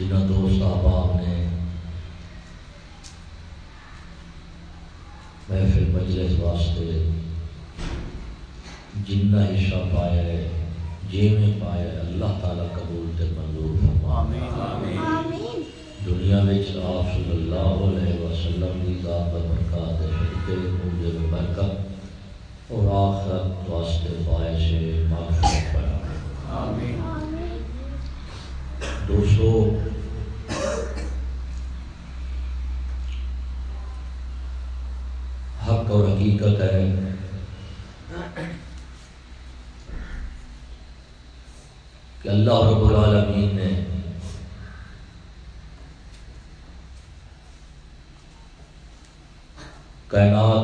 جنہوں دو احباب نے محفل مجلس واسطے جنہ حصہ پایا ہے جی میں پایا ہے اللہ تعالیٰ قبول تے منظور دنیا میں آپ صلی اللہ علیہ وسلم کی ذات برکات شرکے مجھے برکت اور آخرت واسطے باعث معافی بنا دوستو حقیقت ہے۔ کہ اللہ رب العالمین نے کائنات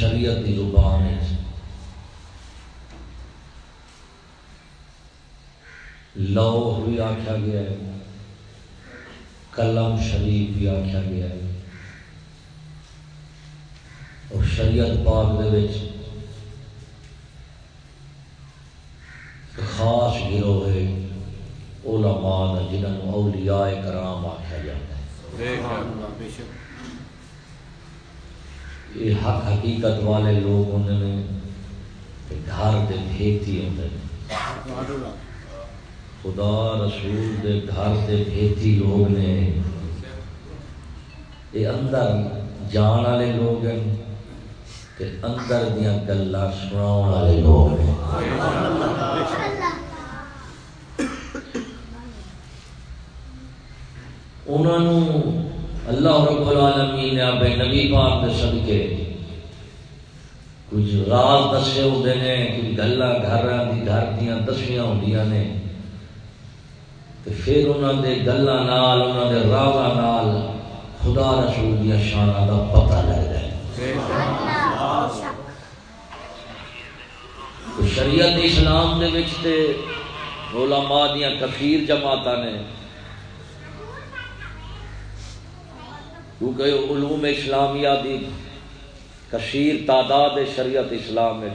شریعت کی زبان ہے۔ لوح بھی آخیا گیا ہے۔ کلم شریف بھی آخیا گیا ہے۔ اور شریعت پاک دے خاص گروہ ہے۔ علماء جنہوں اولیاء کرام آخیا جاتا ہے۔ یہ حق حقیقت والے لوگ ہوتے ہیں گھر دے بھیتی ہوتے ہیں خدا رسول دے گھر دے بھیتی لوگ نے۔ یہ اندر جان والے لوگ ہیں کہ اندر دیا گلا سنا والے لوگ ہیں۔ انہوں اللہ رب العالمین نے اپنے نبی پاک کے صدقے کچھ راز دسے ہوتے ہیں کچھ گلا گھر دی گھر دیا دسیاں ہوں نے۔ تو پھر انہوں دے گلا نال انہوں دے رازا نال خدا رسول دیا شانہ دا پتہ لگ ہے۔ شریعت اسلام دے وچ تے علماء دیاں کثیر جماعتاں نے کیونکہ علوم اسلامیہ دی کثیر تعداد شریعت اسلام میں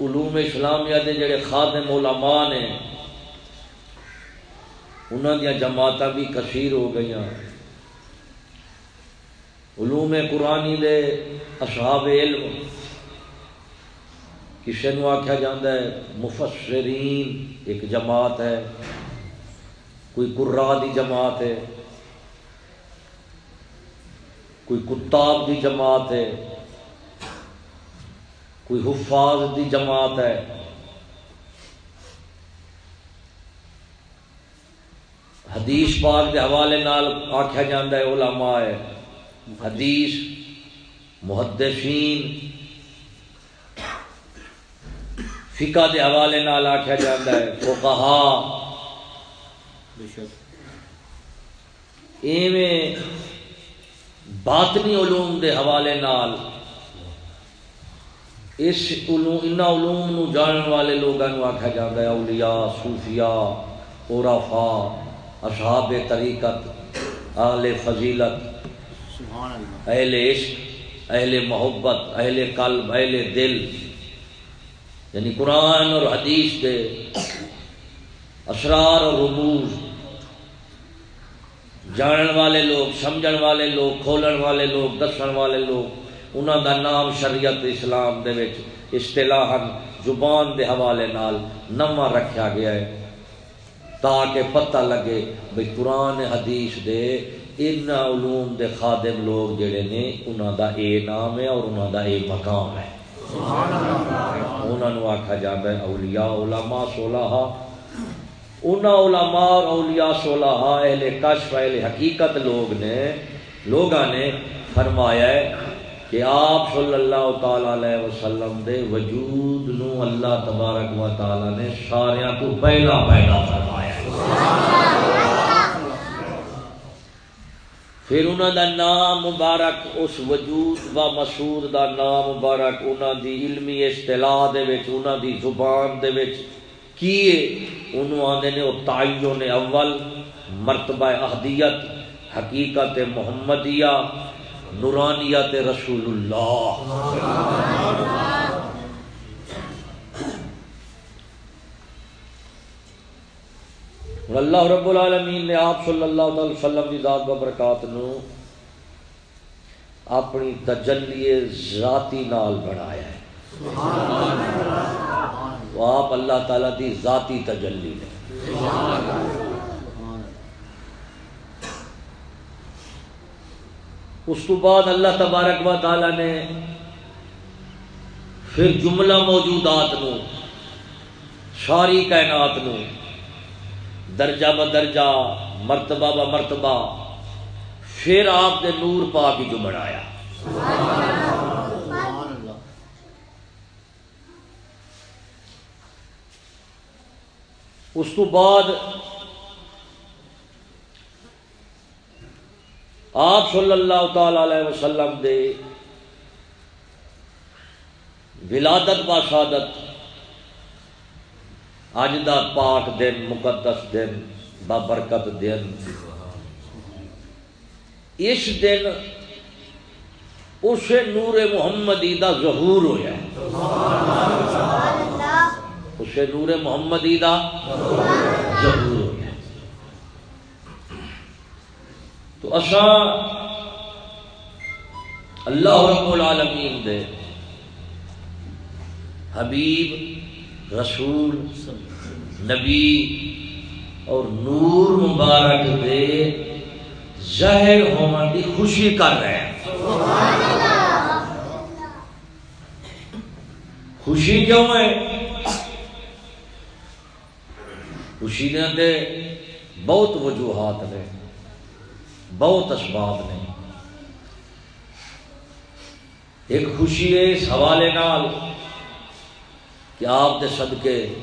علوم اسلامیہ دے جڑے خادم علماء نے انہوں دیا جماعت بھی کثیر ہو گئی علوم قرآنی دے اصحاب علم کسی نے آخیا جاتا ہے، مفسرین ایک جماعت ہے۔ کوئی قرا دی جماعت ہے، کوئی کتاب دی جماعت ہے، کوئی حفاظ دی جماعت ہے۔ حدیث پاک کے حوالے نال آخیا جاتا ہے، علماء ہے۔ حدیث محدثین فقہ دے حوالے نال آخیا جاتا ہے فقہا ایویں باطنی علوم دے حوالے نال اس علوم ان علوم نو جانن والے لوگوں نو آکھا جاندا ہے اولیاء صوفیاء عرفا اصحاب طریقت اہل فضیلت اہل عشق اہل محبت اہل قلب اہل دل۔ یعنی قرآن اور حدیث کے اسرار اور رموز۔ جانن والے لوگ سمجھن والے لوگ کھولن والے لوگ دسن والے لوگ انہوں دا نام شریعت اسلام دے وچ اصطلاحاً زبان دے حوالے نال نواں رکھا گیا ہے تاکہ پتہ لگے بھئی قرآن حدیث دے ان علوم دے خادم لوگ جڑے نے انہوں دا اے نام ہے اور انہوں دا اے مقام ہے۔ انہوں نے آکھا جاتا ہے اولیاء علماء صلحہ انہاں علماء اور اولیاء صلحاء اہل کشف اہل حقیقت لوگ نے لوگاں نے فرمایا ہے کہ آپ صلی اللہ تعالی علیہ وسلم دے وجود نو اللہ تبارک و تعالی نے سارے کو پہلا پیدا فرمایا پھر انہوں دا نام مبارک، اس وجود و مسعود دا نام مبارک انہوں دی علمی اصطلاح دے وچ انہوں دی زبان دے وچ کیے، انہوں آدھے نے وہ تعین اول مرتبہ اہدیت حقیقت محمدیہ، نورانیت رسول اللہ اور اللہ رب العالمین نے آپ صلی اللہ علیہ وسلم کی ذات برکات نو اپنی تجلی ذاتی نال بنایا ہے۔ وہ آپ اللہ تعالیٰ دی ذاتی تجلی نے اس تو بعد اللہ تبارک و تعالی نے پھر جملہ موجودات نو، ساری کائنات نو، درجہ ب درجہ، مرتبہ ب مرتبہ، پھر آپ نے نور پا کے جو بنایا۔ اس تو بعد آپ صلی اللہ تعالی علیہ وسلم دے ولادت با شادت اج دا پاک دن، مقدس دن بابرکت دن۔ اس دن اس نور محمدی دا ظہور اسے نور محمدی دا ظہور ہو گیا تو اساں اللہ رب العالمین دے حبیب رسول نبی اور نور مبارک دے ظاہر ہونے کی خوشی کر رہے ہیں۔ خوشی کیوں ہے؟ خوشی دے بہت وجوہات نے، بہت اسباب نے۔ ایک خوشی ہے اس حوالے نال کہ آپ دے صدقے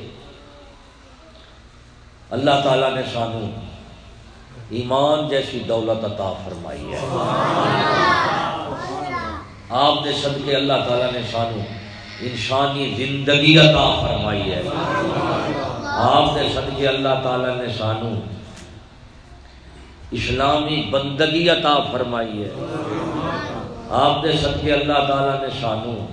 اللہ تعالیٰ نے سانو ایمان جیسی دولت عطا فرمائی ہے۔ آپ دے صدقے اللہ تعالیٰ نے سانو انسانی زندگی عطا فرمائی ہے۔ آپ دے صدقے اللہ تعالیٰ نے سانو اسلامی بندگی عطا فرمائی ہے۔ آپ دے صدقے اللہ تعالیٰ نے سانو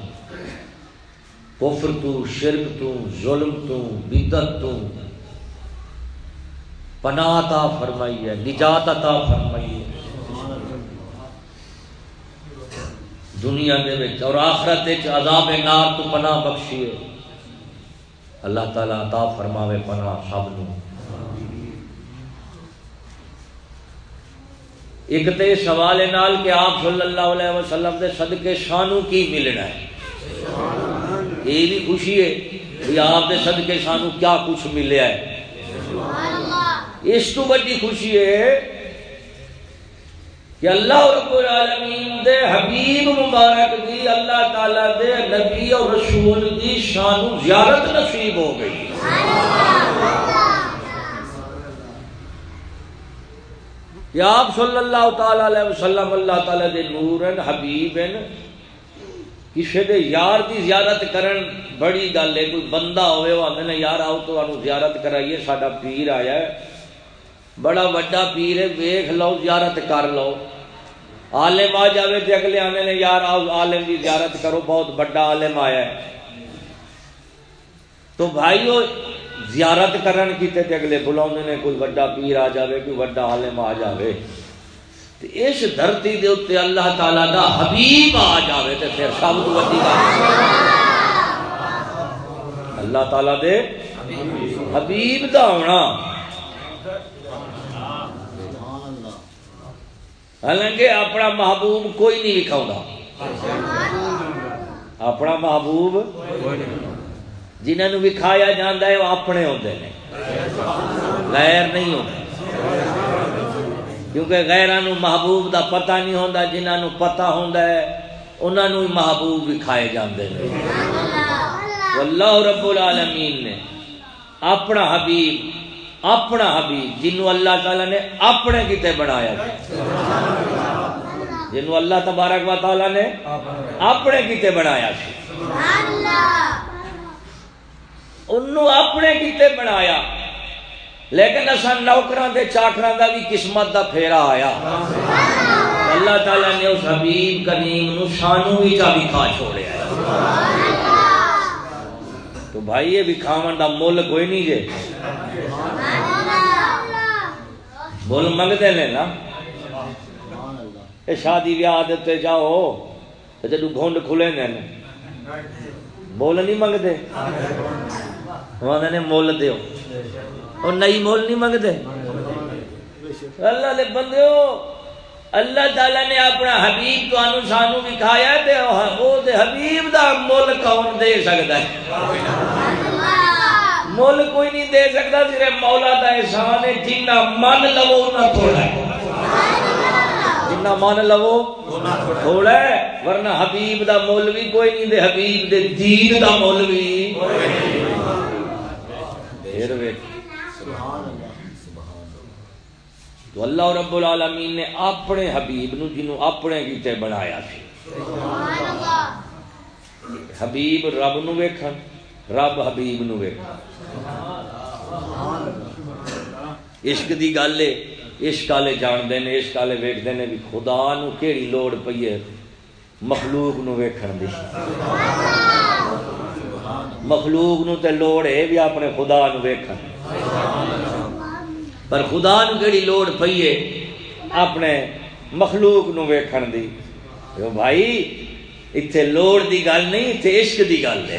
کفر تو، شرک تو، ظلم تو بدت تو۔ پناہ عطا فرمائی ہے، نجات عطا فرمائی ہے۔ دنیا دے وچ اور آخرت وچ عذاب نار تو پناہ بخشی ہے۔ اللہ تعالیٰ عطا فرماوے پناہ سب نو۔ ایک تے سوال نال کہ آپ صلی اللہ علیہ وسلم دے صدقے شانو کی ملنا ہے؟ یہ بھی خوشی ہے کہ آپ دے صدقے سانو کیا کچھ ملیا ہے۔ اس تو بڑی خوشی ہے کہ اللہ رب العالمین دے حبیب مبارک دی اللہ تعالی دے نبی اور رسول دی شانو زیارت نصیب ہو گئی۔ کہ آپ صلی اللہ تعالی علیہ وسلم اللہ تعالی دے نورن حبیبن کسی دے یار دی زیارت کرن بڑی گل ہے، کوئی بندہ ہوئے وہ آدھے یار آؤ تو زیارت کرائیے، ساڈا پیر آیا ہے۔ بڑا وڈا پیر ہے، ویکھ لو، زیارت کر لو۔ عالم آ جاوے تے اگلے آنے نے، یار آؤ، عالم دی زیارت کرو، بہت بڑا عالم آیا ہے۔ تو بھائیو، زیارت کرن کیتے تے اگلے بلاؤں نے کوئی وڈا پیر آ جاوے، کوئی وڈا عالم آ جاوے۔ تے اس دھرتی دے اوتے اللہ تعالی دا حبیب آ جاوے تے پھر سب تو وڈی گل اللہ تعالی دے حبیب دا ہونا۔ حالانکہ اپنا محبوب کوئی نہیں لکھاؤں اپنا محبوب جنہوں وکھایا جاتا ہے وہ اپنے ہوتے ہیں غیر نہیں ہوتے کیونکہ غیران محبوب دا پتہ نہیں ہوتا جنہوں پتہ ہوتا ہے، انہوں محبوب وکھائے جاندے ہیں اللہ رب العالمین نے اپنا حبیب اپنا حبیب جنو اللہ تعالی نے اپنے کتے بنایا جنو اللہ تبارک و تعالی نے اپنے کتے بنایا انہوں اپنے کتے بنایا۔ لیکن اصا نوکران دے چاکران دا بھی قسمت دا پھیرا آیا۔ اللہ تعالی نے اس حبیب کریم نو شانو بھی چا بھی کھا چھوڑے آیا بھائی، یہ بھی کھاون دا مول کوئی نہیں جے۔ بول منگتے ہیں نا۔ شادی بیاہ دیتے جاؤ۔ جدو گھنڈ کھلے نے۔ مول نہیں منگتے۔ نے مول دیو۔ اور نئی مول نہیں منگتے۔ اللہ دے بندے ہو اللہ تعالی نے اپنا حبیب تو سانو دکھایا تے وہ دے حبیب دا مول کون دے سکتا ہے؟ مول کوئی نہیں دے سکتا صرف مولا دا احسان ہے جنہ من لو نہ تھوڑا ہے۔ جنہ من لو تھوڑا ہے ورنہ حبیب دا مول بھی کوئی نہیں دے حبیب دے دین دا مول بھی۔ پھر ویکھ تو اللہ رب العالمین نے اپنے حبیب نو جنوں اپنے کیتے بنایا سی۔ حبیب رب نو ویکھن رب حبیب نو ویکھن۔ عشق دی گل ہے عشق والے جانتے ہیں عشق والے ویکتے ہیں بھی خدا نو کیڑی لوڑ پئی ہے مخلوق نو ویکھن دی۔ مخلوق نو تے لوڑ ہے بھی اپنے خدا نو ویکھن۔ پر خدا نو کیڑی لوڑ پئی ہے؟ اپنے مخلوق نو ویکھن دی۔ بھائی اتنے لوڑ دی گل نہیں اتنے عشق دی گل ہے۔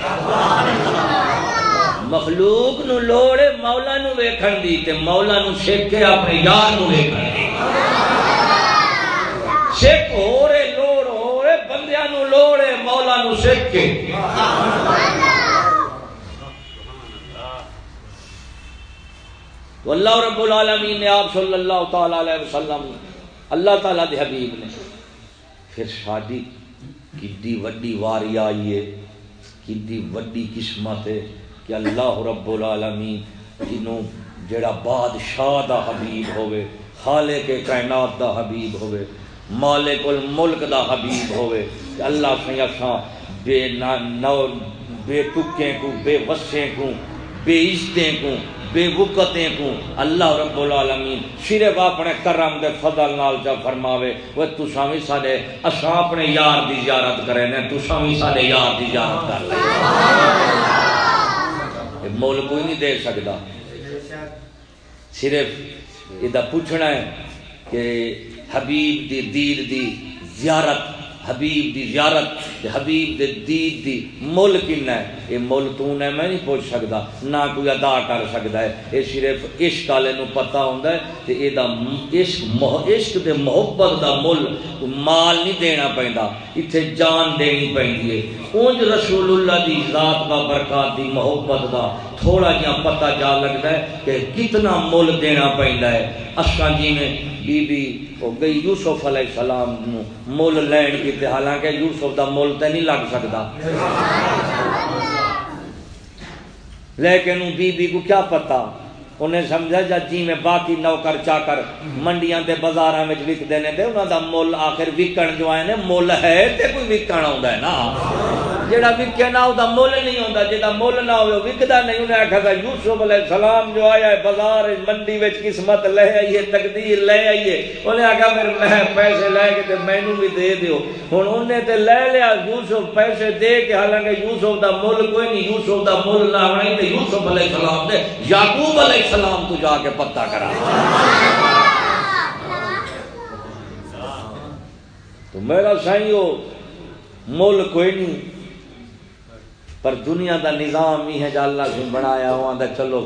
مخلوق نو لوڑ ہے، مولا نو ویکھن دی، تے مولا نو شک ہے اپنے یار نو ویکھن دی۔ شک ہو رہے، لوڑ ہو رہے، بندیاں نو لوڑ ہے، مولا نو شک ہے۔ تو اللہ رب العالمین نے آپ صلی اللہ تعالی علیہ وسلم، اللہ تعالی دے حبیب نے پھر شادی کدی وڈی واری آئی ہے کدی وڈی قسمت ہے کہ اللہ رب العالمین جنوں جڑا بادشاہ دا حبیب ہوئے خالق کائنات دا حبیب ہوئے مالک الملک دا حبیب ہوئے کہ اللہ سے اساں بے نو بے ٹکیں کو بے وسیں کو بے عزتیں کو بے وقتیں کو اللہ رب العالمین صرف اپنے کرم دے فضل نال جا فرماوے، وہ تساں وی ساڈے اساں اپنے یار دی زیارت کرے نے تساں وی ساڈے یار دی زیارت کر لے۔ مول کوئی نہیں دے سکدا صرف یہ پوچھنا ہے کہ حبیب دی دید دی زیارت حبیب دی زیارت حبیب دے دید دی مل کنا ہے۔ یہ مل تو نے میں نہیں پوچھ سکتا، نہ کوئی ادا کر سکتا ہے۔ یہ صرف عشق والے نو پتا ہوندا ہے تے اے دا عشق عشق دے محبت دا مل مال نہیں دینا پیندا، ایتھے جان دینی پیندی ہے۔ اونج رسول اللہ دی ذات کا برکات دی محبت دا تھوڑا جہا پتہ جا لگتا ہے کہ کتنا مل دینا پیندا ہے اساں جی میں بی بی وہ گئی یوسف علیہ السلام نو مول لین کی حالانکہ یوسف دا مول تے نہیں لگ سکتا لیکن بی بی کو کیا پتا انہیں سمجھا جا جی میں باقی نوکر چا کر منڈیاں دے بازاراں وچ وک دینے تے انہاں دا مول آخر وکن جو آئے نے مول ہے تے کوئی وکن آوندا ہے نا جیڑا وکے نہ او دا مول نہیں ہوندا جیڑا مول نہ ہوے وکدا نہیں، انہیں آکھا کہ یوسف علیہ السلام جو آیا ہے بازار منڈی وچ قسمت لے آئی ہے تقدیر لے آئی ہے انہیں آکھا، پھر میں پیسے لے کے تے مینوں بھی دے دیو۔ ہن انہیں تے لے لیا، یوسف پیسے دے کے، حالانکہ یوسف دا مول کوئی نہیں، یوسف دا مول نہ ہونا تے یوسف علیہ السلام دے یعقوب علیہ السلام تو جا کے پتہ کرا۔ تو میرا سائیں مول کوئی نہیں۔ پر دنیا دا نظام ہی ہے جو اللہ سے بنایا ہوا دا چلو،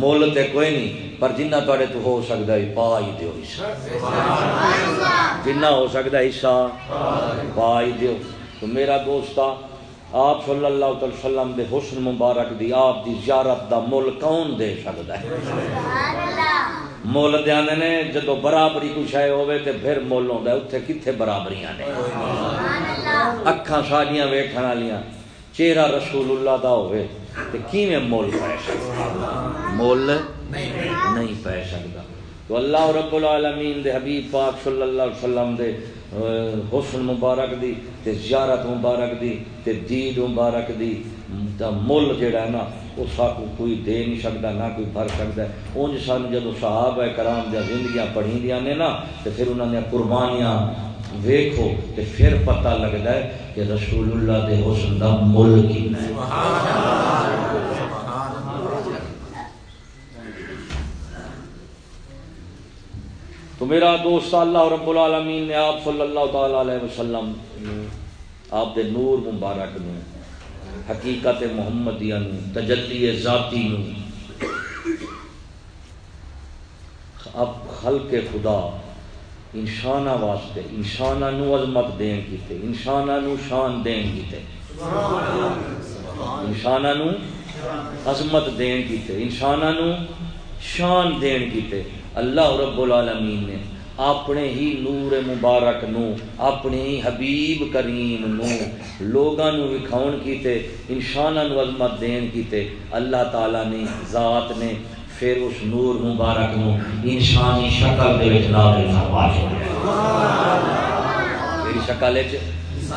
مول تے کوئی نہیں، پر جنہ توڑے تو ہو سکتا ہے پا ہی دیو حصہ۔ جنہ ہو سکتا ہے حصہ پا ہی دیو تو میرا دوستا آپ صلی اللہ علیہ وسلم دے حسن مبارک دی آپ دی زیارت دا مول کون دے سکتا ہے؟ مول دیانے نے، جدو برابری کچھ ہے ہوئے تے پھر مول ہوندا ہے، اتھے کتھے برابریاں نے؟ اکھاں ساڑیاں ویکھن والیاں چہرہ رسول اللہ دا ہوئے، تے کیویں مول پے سکتا مول نہیں پے سکتا تو اللہ رب العالمین دے حبیب پاک صلی اللہ علیہ وسلم دے حسن مبارک دی، تے زیارت مبارک دی، تے دید مبارک دی، دا مل جڑا ہے نا وہ ساکو کوئی دے نہیں سکتا نہ کوئی بھر سکتا ہے اونج سان جدو صحابہ کرام دیا زندگیاں پڑھی دیا نے نا، تے پھر انہوں نے قربانیاں ویکھو تے پھر پتہ لگتا ہے کہ رسول اللہ دے حسن دا مل کتنا ہے۔ تو میرا دوست اللہ رب العالمین نے آپ صلی اللہ تعالی علیہ وسلم آپ دے نور مبارک نو، حقیقت محمدیہ نو، تجلی ذاتی نو۔ اب خلق خدا انسانہ واسطے انسانہ نو عظمت دین کیتے انسانہ نو شان دین کیتے انسانہ نو عظمت دین کیتے انسانہ نو شان دین کیتے اللہ رب العالمین نے اپنے ہی نور مبارک نو، اپنے ہی حبیب کریم نو لوگاں نو وکھاون کیتے انساناں نو عظمت دین کیتے اللہ تعالی نے، ذات نے پھر اس نور مبارک نو انسانی شکل دے وچ نازل فرما چھوڑیا میری شکل وچ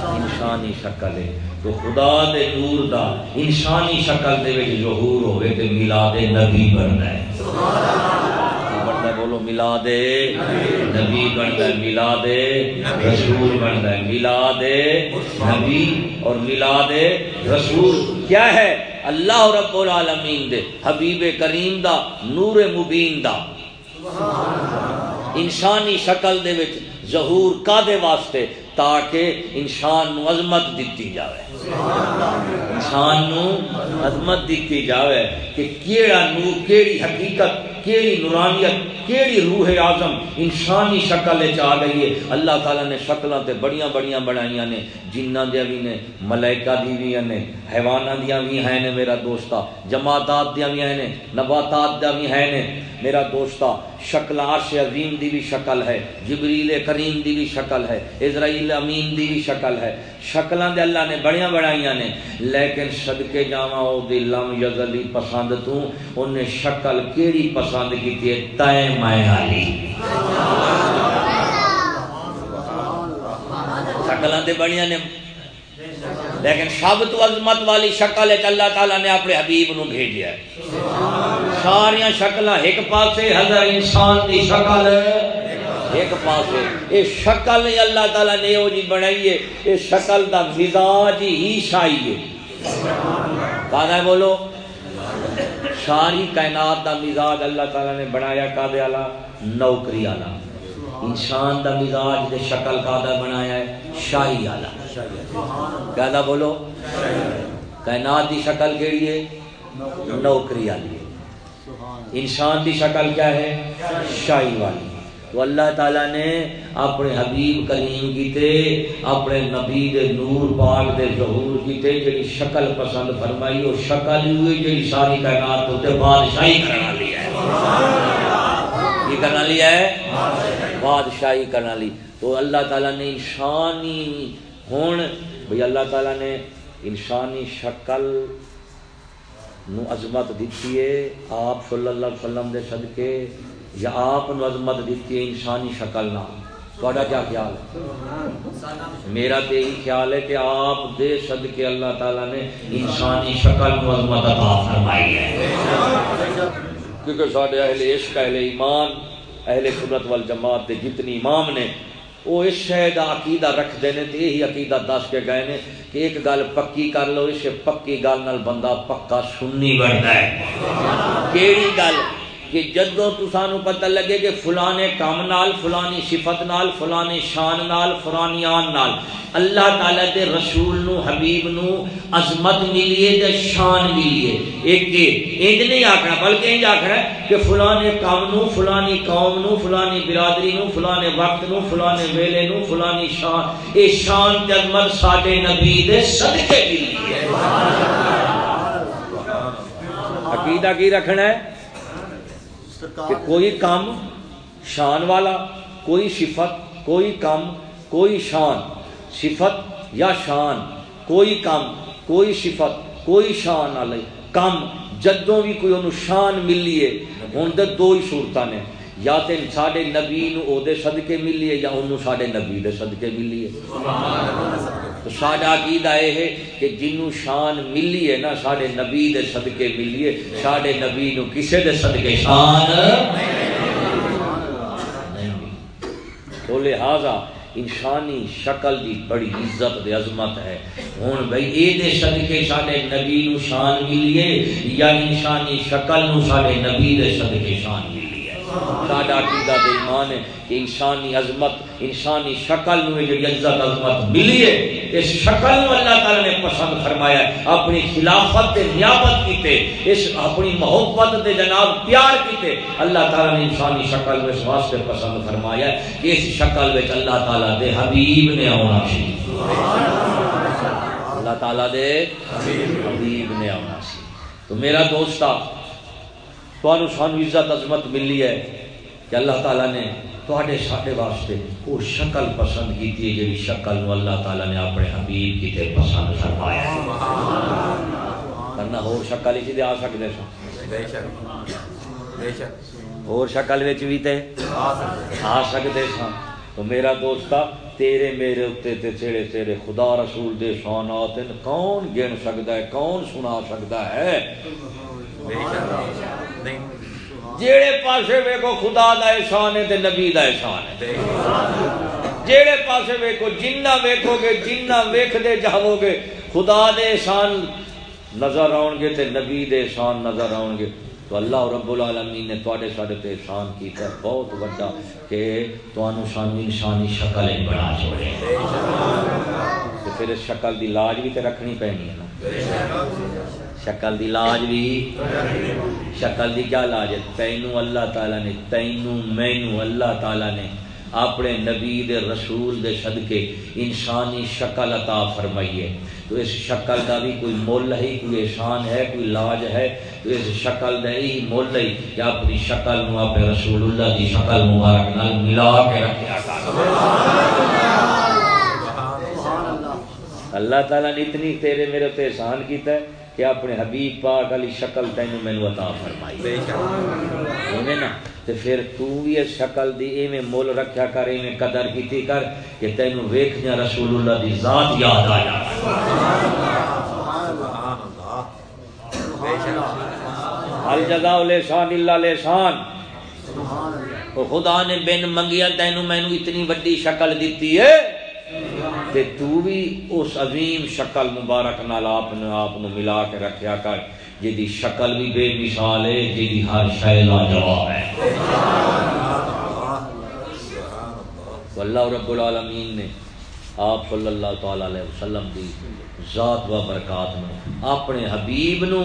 انسانی شکل ہے تو خدا دے نور دا انسانی شکل دے وچ ظہور ہوے تے میلاد نبی بندا ہے۔ سبحان اللہ ملا دے۔ نبی بنتا ہے دے۔ رسول بنتا ہے دے۔ نبی اور ملا دے۔ رسول کیا ہے؟ اللہ رب العالمین دے۔ حبیب کریم دا، نور مبین دا۔ انسانی شکل دے وچ ظہور کا دے واسطے؟ تاکہ انسان نو عظمت دیتی جاوے۔ انسان نو عظمت دیتی جاوے کہ کیڑا نور، کیڑی حقیقت، کیڑی نورانیت، کیڑی روح اعظم انسانی شکل آ گئی ہے۔ اللہ تعالیٰ نے شکلاں تے بڑیاں بڑیاں بنائیاں نے۔ جنہ دیا بھی نے، ملائکہ دی بھی نے حیوانہ دیا بھی ہیں نے میرا دوستا جماعتات دیا بھی ہیں نے، نباتات دیا بھی ہیں نے۔ میرا دوستا شکل عرش عظیم دی بھی شکل ہے، جبریل کریم دی بھی شکل ہے اسرائیل امین دی بھی شکل ہے۔ شکلاں دے اللہ نے بڑیاں بڑھائیاں نے، لیکن صدقے جاواں او دی لم یزلی پسند تو انہیں شکل کیڑی پسند کیتی ہے؟ تے میں علی شکلاں تے بڑیاں نے لیکن سب تو عظمت والی شکل ہے اللہ تعالیٰ نے اپنے حبیب نو بھیجیا ہے۔ ساریا شکل ایک پاسے حضر انسان دی شکل ایک پاسے۔ یہ شکل اللہ تعالیٰ نے وہ جی بنائی ہے۔ یہ شکل دا مزاج ہی شاہی ہے۔ کہا ہے بولو؟ ساری کائنات دا مزاج اللہ تعالیٰ نے بنایا کادے والا؟ نوکری والا۔ انسان دا مزاج دے شکل کا بنایا ہے؟ شاہی والا۔ کہنا بولو، کائنات دی شکل کیڑی ہے؟ نوکری والی ہے۔ انسان دی شکل کیا ہے؟ شاہی والی تو اللہ تعالیٰ نے اپنے حبیب کریم کیتے، اپنے نبی دے نور پاک دے ظہور کیتے جڑی شکل پسند فرمائی اور شکل ہی ہوئی جڑی ساری کائنات تے بادشاہی کرنا لی ہے۔ یہ کرنا لیا ہے؟ بادشاہی کرنا لی تو اللہ تعالیٰ نے انسانی ہوں بھئی اللہ تعالیٰ نے انسانی شکل نو عظمت دیتی ہے۔ آپ صلی اللہ علیہ وسلم دے صدقے یا آپ نو عظمت دیتی ہے انسانی شکل نہ تھوڑا کیا خیال ہے؟ میرا تو یہی خیال ہے کہ آپ دے صدقے اللہ تعالیٰ نے انسانی شکل نو عظمت عطا فرمائی ہے۔ کیونکہ سارے اہل عشق، اہل ایمان، اہل سنت والجماعت دے جتنی امام نے وہ اس شہ کا عقیدہ رکھتے ہیں تو یہی عقیدہ دس کے گئے نے کہ ایک گل پکی کر لو، اس پکی گل نال بندہ پکا سننی بنتا ہے۔ کیڑی گل؟ کہ جدو تو سانو پتہ لگے کہ فلانے کام نال فلانی صفت نال فلانی شان نال فلانی آن نال اللہ تعالیٰ دے رسول نو حبیب نو عظمت ملیے دے شان ملیے ایک کے ایک نہیں آکھنا بلکہ انج آکھنا ہے کہ فلانے کام نو فلانی قوم نو فلانی برادری نو فلانے وقت نو فلانے ویلے نو فلانی شان اے شان تے عظمت ساڈے نبی دے صدقے ملیے عقیدہ کی رکھنا ہے؟ کہ کوئی کام شان والا کوئی صفت کوئی کام کوئی شان صفت یا شان کوئی کام کوئی صفت کوئی شان والے کام جدوں بھی کوئی انہوں شان ملی ہے ہوں تو دو ہی صورتیں نے۔ یا تے ساڈے نبی نو او دے صدقے ملی ہے یا انہوں ساڈے نبی دے صدقے ملی ہے۔ تو ساڈا عقیدہ اے ہے کہ جنوں شان ملی ہے نا ساڈے نبی دے صدقے ملی ہے ساڈے نبی نو کسے دے صدقے شان نہیں تو لہذا انسانی شکل دی بڑی عزت دے عظمت ہے ہن بھئی اے دے صدقے ساڈے نبی نو شان ملی ہے یا انسانی شکل نو ساڈے نبی دے صدقے شان ملی ساڈا عقیدہ دے ایمان ہے کہ انسانی عظمت، انسانی شکل نو جو عزت عظمت ملی ہے اس شکل نو اللہ تعالی نے پسند فرمایا ہے۔ اپنی خلافت تے نیابت کیتے، اس اپنی محبت دے جناب پیار کیتے اللہ تعالی نے انسانی شکل میں اس واسطے پسند فرمایا ہے کہ اس شکل وچ اللہ تعالی دے حبیب نے آنا سی۔ اللہ تعالی دے حبیب نے آنا سی۔ تو میرا دوستہ تو سانو عزت عظمت ملی ہے کہ اللہ تعالیٰ نے تے ساڈے واسطے وہ شکل پسند کی جی شکل نو اللہ تعالیٰ نے اپنے حبیب کی تے پسند فرمایا کرنا ہو شکل ہی آ سکتے سن۔ اور شکل بھی تے آ سکتے سن۔ تو میرا دوستا تیرے میرے اتنے تے تیرے تیرے خدا رسول دے شانات کون گن سکتا ہے، کون سنا سکتا ہے؟ جیڑے پاسے ویکو خدا دا احسان ہے تے نبی دا احسان ہے۔ جیڑے پاسے ویکو جنہ ویکو گے جنہ ویکھ دے جاؤ گے خدا دے احسان نظر آؤ گے تے نبی دے احسان نظر آؤ گے۔ تو اللہ رب العالمین نے تواڈے ساڈے تے احسان کیتا ہے بہت بڑا کہ تانوں سانو انسانی شکل ہی بنا چھوڑے تے پھر اس شکل دی لاج بھی تے رکھنی پینی ہے نا۔ شکل دی لاج بھی شکل دی کیا لاج ہے تینوں اللہ تعالی نے تینوں مینوں اللہ تعالی نے اپنے نبی دے رسول دے صدقے انسانی شکل عطا فرمائیے تو اس شکل کا بھی کوئی مول ہے کوئی احسان ہے کوئی لاج ہے تو اس شکل کا یہی مول ہے کہ اپنی شکل نو اپنے رسول اللہ دی شکل مبارک نال ملا کے رکھیا اللہ تعالیٰ نے اتنی تیرے میرے تے احسان کیتا ہے کہ اپنے حبیب پاک علی شکل تینوں مینو عطا فرمائی۔ انہیں نا؟ تے پھر تو بھی اس شکل دی ایویں مول رکھیا کر ایویں قدر کیتی کر کہ تینوں ویکھدیاں رسول اللہ دی ذات یاد آ جائے۔ ہر جگہ لسان اللہ لسان خدا نے بن منگیا تینوں مینو اتنی وڈی شکل دیتی ہے۔ تے تو بھی اس عظیم شکل مبارک نال آپ نے آپ نو ملا کے رکھیا کر جی شکل بھی بے مثال ہے جی ہر شے لاجواب ہے۔ تو اللہ رب العالمین نے آپ صلی اللہ تعالی علیہ وسلم دی ذات و برکات نو، اپنے حبیب نو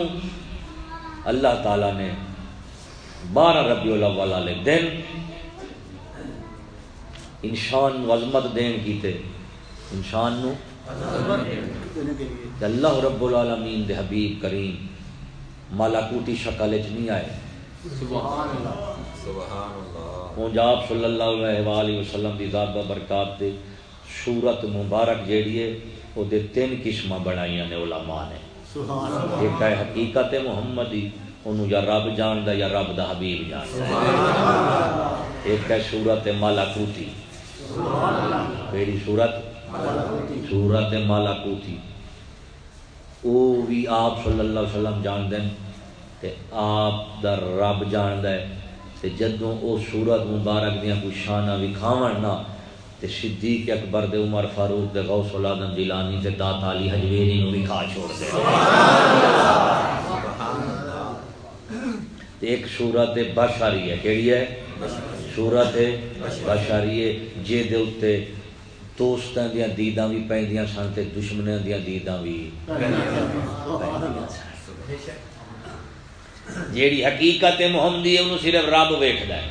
اللہ تعالی نے بارہ ربیع الاول والے دن انسان عظمت دین کیتے انسان نو اللہ رب العالمین دے حبیب کریم مالاکوٹی شکل اچ نہیں آئے۔ ہوں آپ صلی اللہ علیہ وآلہ وسلم دی ذات و برکات دے صورت مبارک جیڑی ہے وہ دے تین قسمہ بنائیاں نے علماء نے۔ ایک ہے حقیقت محمدی انہوں یا رب جاندا یا رب دا حبیب جاندا۔ ایک ہے صورت مالاکوتی میری صورت؟ صورت مالاکوتی او بھی آپ صلی اللہ علیہ وسلم جان دیں کہ آپ دا رب جان ہے تے جدوں او صورت مبارک دیاں کوئی شانہ وکھاون نا تے صدیق اکبر دے عمر فاروق دے غوث العظم جیلانی تے داتا علی حجویری نو وکھا چھوڑ دے۔ تے ایک صورت بشری ہے، کیڑی ہے؟ صورت بشری ہے، جے دے اوتے دوستاں دیاں دیداں بھی پیندیاں سن تے دشمناں دیاں دیداں بھی پیندیاں سن جیڑی حقیقت محمدی ہے انہوں صرف رب ویکھدا ہے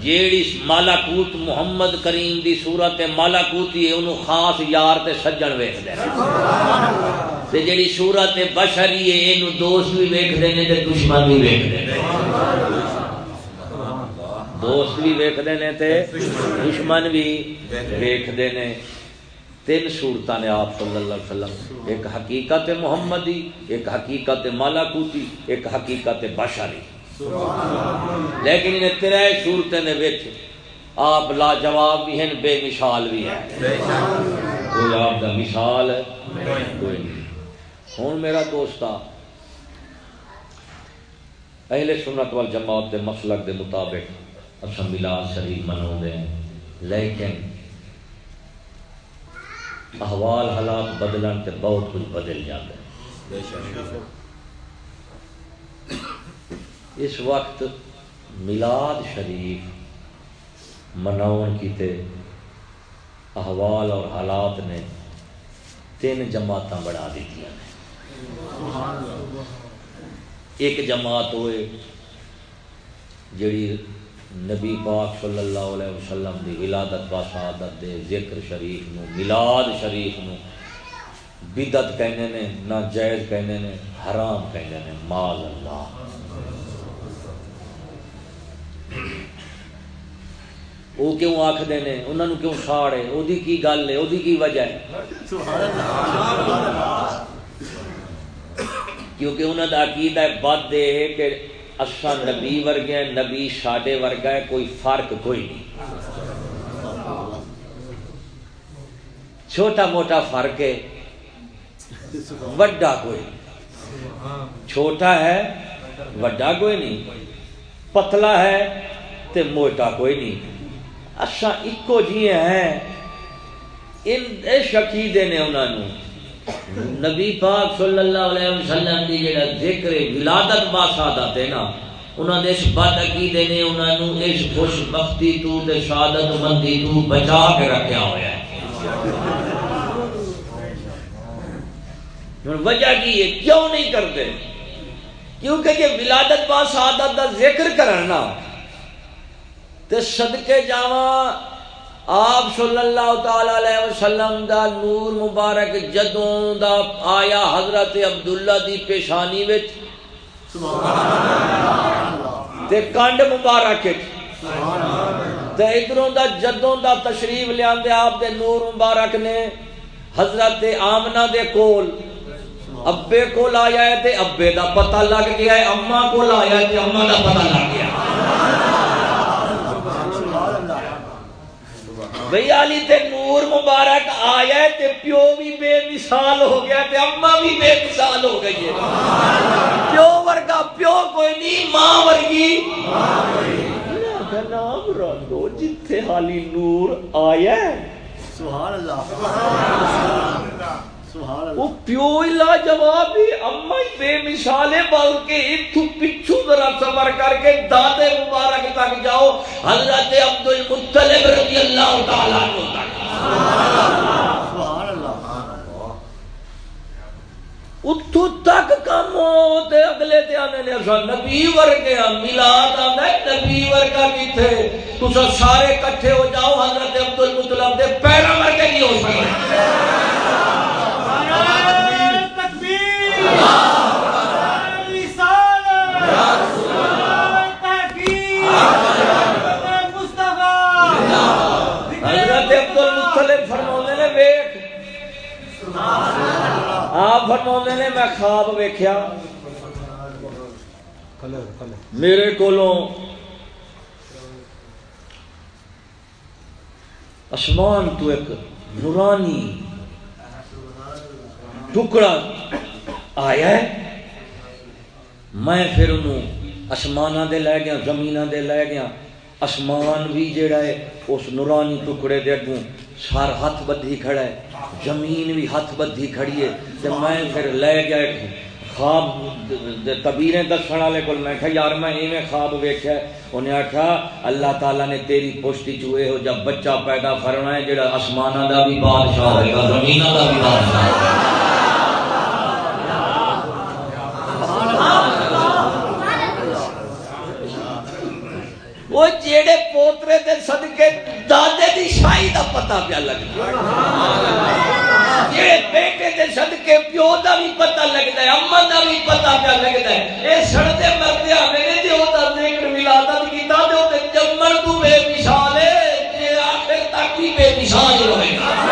جیڑی مالاکوت محمد کریم دی صورت مالاکوتی ہے انہوں خاص یار تے سجن ویکھدا ہے تے جیڑی صورت بشری ہے اینو دوست بھی ویکھدے نے تے دشمن بھی ویکھدے نے دوست بھی ویکھدے نے تے دشمن بھی ویکھدے نے۔ تین صورتاں نے آپ صلی اللہ علیہ وسلم۔ ایک حقیقت محمدی، ایک حقیقت مالاکوتی ایک حقیقت بشری۔ لیکن انہیں تیرے صورتیں نے وچ آپ لاجواب بھی ہیں، بے مثال بھی ہیں۔ کوئی آپ کا مثال ہے؟ کوئی نہیں۔ ہوں میرا دوستا اہل سنت والجماعت دے مسلک دے مطابق اصل ملاد شریف منو دے لیکن احوال حالات بدلن تے بہت کچھ بدل جاتے اس وقت میلاد شریف مناون کیتے احوال اور حالات نے تین جماعت بڑھا دیتی ہیں ایک جماعت ہوئے جڑی نبی پاک صلی اللہ علیہ وسلم دی ولادت و شہادت دے ذکر شریف نو میلاد شریف نو۔ بدت کہنے نے نہ جائز کہنے نے حرام کہنے نے۔ ماذ اللہ۔ وہ کیوں آخدے نے؟ انہوں نے کیوں ساڑے وہ کی گل ہے؟ وہ کی وجہ ہے؟ کیونکہ انہوں کا عقیدہ بد ہے کہ اصا نبی ورگے نبی ساڈے ورگا ہے، کوئی فرق کوئی نہیں۔ چھوٹا موٹا فرق ہے، وڈا کوئی چھوٹا ہے، وڈا کوئی نہیں۔ پتلا ہے تے موٹا کوئی نہیں۔ اچھا ایکو جی ہیں، ان عقیدے نے انہوں نبی پاک صلی اللہ علیہ وسلم دی جڑا ذکر ولادت با سعادت ہے نا انہاں نے اس بد عقیدے نے انہاں نو اس خوش بختی تو تے سعادت مندی تو بچا کے رکھیا ہویا ہے۔ وجہ کی ہے؟ کیوں نہیں کرتے؟ کیونکہ یہ ولادت با سعادت دا ذکر کرنا تے صدقے جاواں آپ صلی اللہ تعالی علیہ وسلم دا نور مبارک جدوں دا آیا حضرت عبداللہ دی پیشانی وچ. تے کنڈ مبارک تے ادھروں دا جدوں دا تشریف لیاندے آپ دے نور مبارک نے حضرت آمنہ دے کول ابے کول آیا ہے تے ابے دا پتہ لگ گیا ہے اماں کول آیا ہے تے اماں دا پتہ لگ گیا ہے بھئی علی تے نور مبارک آیا ہے تے پیو بھی بے مثال ہو گیا تے اممہ بھی بے مثال ہو گئی ہے۔ پیو ورگا پیو کوئی نہیں ماں ورگی۔ نام رندو جتھے حالی نور آیا ہے۔ سبحان اللہ۔ وہ پیو لا جواب ہی اما ہی بے مثال ہے بلکہ اتھو پچھو ذرا سفر کر کے دادے مبارک تک جاؤ۔ حضرت عبد المطلب رضی اللہ تعالیٰ عنہ تک۔ سبحان اللہ۔ اتھو تک کم ہوتے اگلے تے آنے نے اسا نبی ورگے ہم ملاد آنے نبی ورگا بھی تھے۔ تو سارے کٹھے ہو جاؤ حضرت عبد المطلب دے پیرا ورگے نہیں ہو سکتے حضرت عبد المطلب فرمانے نے ویکھ آپ فرمانے نے میں خواب ویکھیا میرے کولوں آسمان تو ایک نورانی ٹکڑا آیا ہے؟ میں پھر انہوں آسمانہ دے لے گیا زمینہ دے لے گیا۔ آسمان بھی جڑا ہے، اس نورانی ٹکڑے دے اگوں سار ہاتھ بدھی کھڑا ہے، زمین بھی ہاتھ بدھی کھڑی ہے۔ تے میں پھر لے گیا ایک خواب تبیریں دسن والے کول، میں کہا، یار میں ایویں خواب ویکھیا انہیں آکھا اللہ تعالی نے تیری پشتی چوئے ہو جب بچہ پیدا کرنا ہے جڑا آسمانہ دا بھی بادشاہ ہوئے گا زمینہ دا بھی بادشاہ ہوئے گا وہ جیڑے پوترے دے صدقے دادے دی شاہی دا پتہ پیا لگدا جیڑے بیٹے دے صدقے پیو دا بھی پتہ لگدا ہے اما دا بھی پتہ پیا لگدا ہے اے سڑدے مردے آویں نے تے او دا ذکر ولادت کیتا تے او تے جمن تو بے مثال ہے تے آخر تک بھی بے مثال رہے گا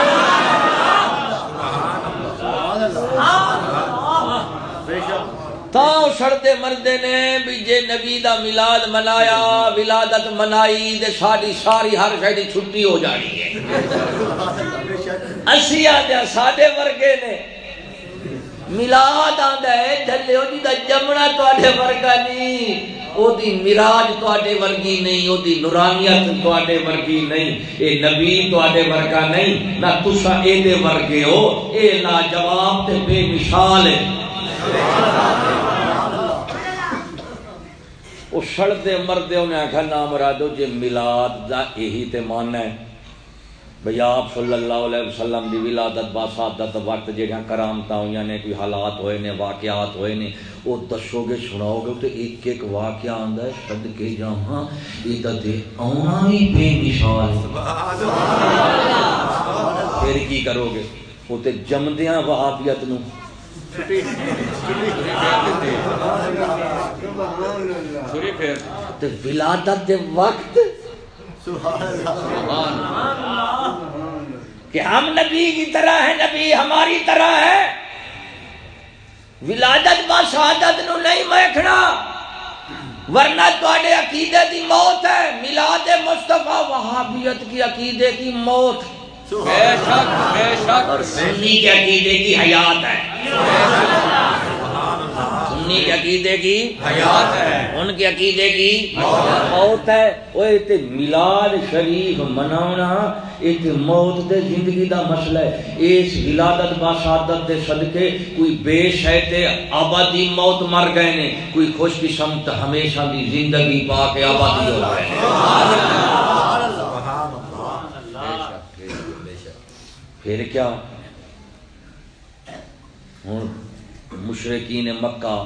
سڑتے مردے نے بھی جے نبی دا میلاد منایا، ولادت منائی دے ساری ساری ہر شے چھٹی ہو جانی ہے۔ اسی آدھے ساڈے ورگے نے میلاد آندا ہے، جھلے او جی دا جمنا تواڈے ورگا نہیں او دی میراج تواڈے ورگی نہیں، او دی نورانیت تواڈے ورگی نہیں۔ اے نبی تواڈے ورگا نہیں، نہ تساں اے دے ورگے ہو، اے لاجواب تے بے مثال ہے۔ وہ سڑتے مردے انہیں آخا نام مرادو جی ملاد دا یہی تے ماننا ہے۔ بھئی آپ صلی اللہ علیہ وسلم دی ولادت باسادت وقت جہاں کرامتا ہوئی نے کوئی حالات ہوئے نے واقعات ہوئے نے وہ دسو گے سناؤ گے تو ایک ایک واقعہ آندا ہے صدقے جاواں یہ تے آنا بھی بے مثال۔ پھر کی کرو گے؟ وہ تے جمدیاں وہابیت نو۔ تے ولادت دے وقت کہ ہم نبی کی طرح ہیں نبی ہماری طرح ہے۔ ولادت با شہادت نو نہیں میکھنا ورنہ تواڈے عقیدے دی موت ہے۔ میلاد مصطفی وہابیت کی عقیدے کی موت۔ بے شک بے شک۔ اور سنی کے عقیدے کی حیات ہے۔ انہی کے عقیدے کی حیات ہے۔ ان کے عقیدے کی موت ہے۔ وہ تے میلاد شریف مناونا ایک موت تے زندگی دا مسئلہ ہے۔ اس ولادت با شہادت دے صدقے کوئی بے شے تے آبادی موت مر گئے نے کوئی خوش قسمت ہمیشہ دی زندگی پا کے آبادی ہو گئے نے۔ پھر کیا؟ ہوں مشرقین مکہ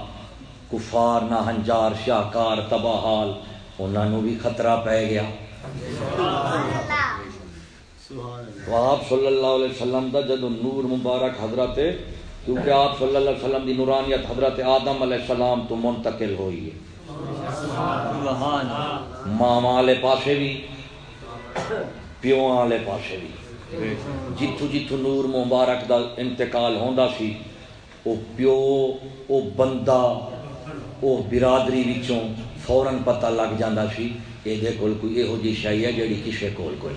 کفار نہ ہنجار شاہکار تباہال انہوں بھی خطرہ پہ گیا۔ تو آپ صلی اللہ علیہ وسلم دا جدو نور مبارک حضرت کیونکہ آپ صلی اللہ علیہ وسلم دی نورانیت حضرت آدم علیہ السلام تو منتقل ہوئی ہے۔ ماں والے پاسے بھی پیو والے پاسے بھی۔ جتھو جتھو نور مبارک دا انتقال ہوندا سی، او پیو، او بندہ، او برادری وچوں فوراً پتہ لگ جاندا سی یہ کول کوئی یہو جی شاہی ہے جیڑی کسے کول کوئی۔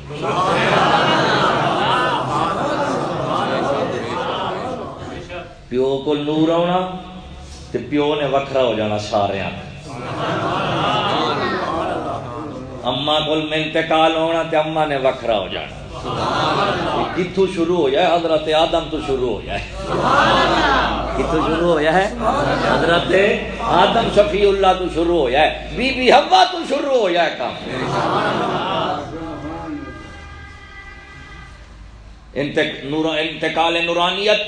پیو کو نور آنا تے پیو نے وکھرا ہو جانا سارے اما کول میں انتقال ہونا تے اما نے وکھرا ہو جانا۔ کتھو شروع ہو جائے؟ حضرت آدم تو شروع ہو جائے۔ کتھو شروع ہو جائے؟ حضرت آدم شفیع اللہ تو شروع ہو جائے۔ بی بی ہوا تو شروع ہو جائے کام۔ انتقال نورانیت۔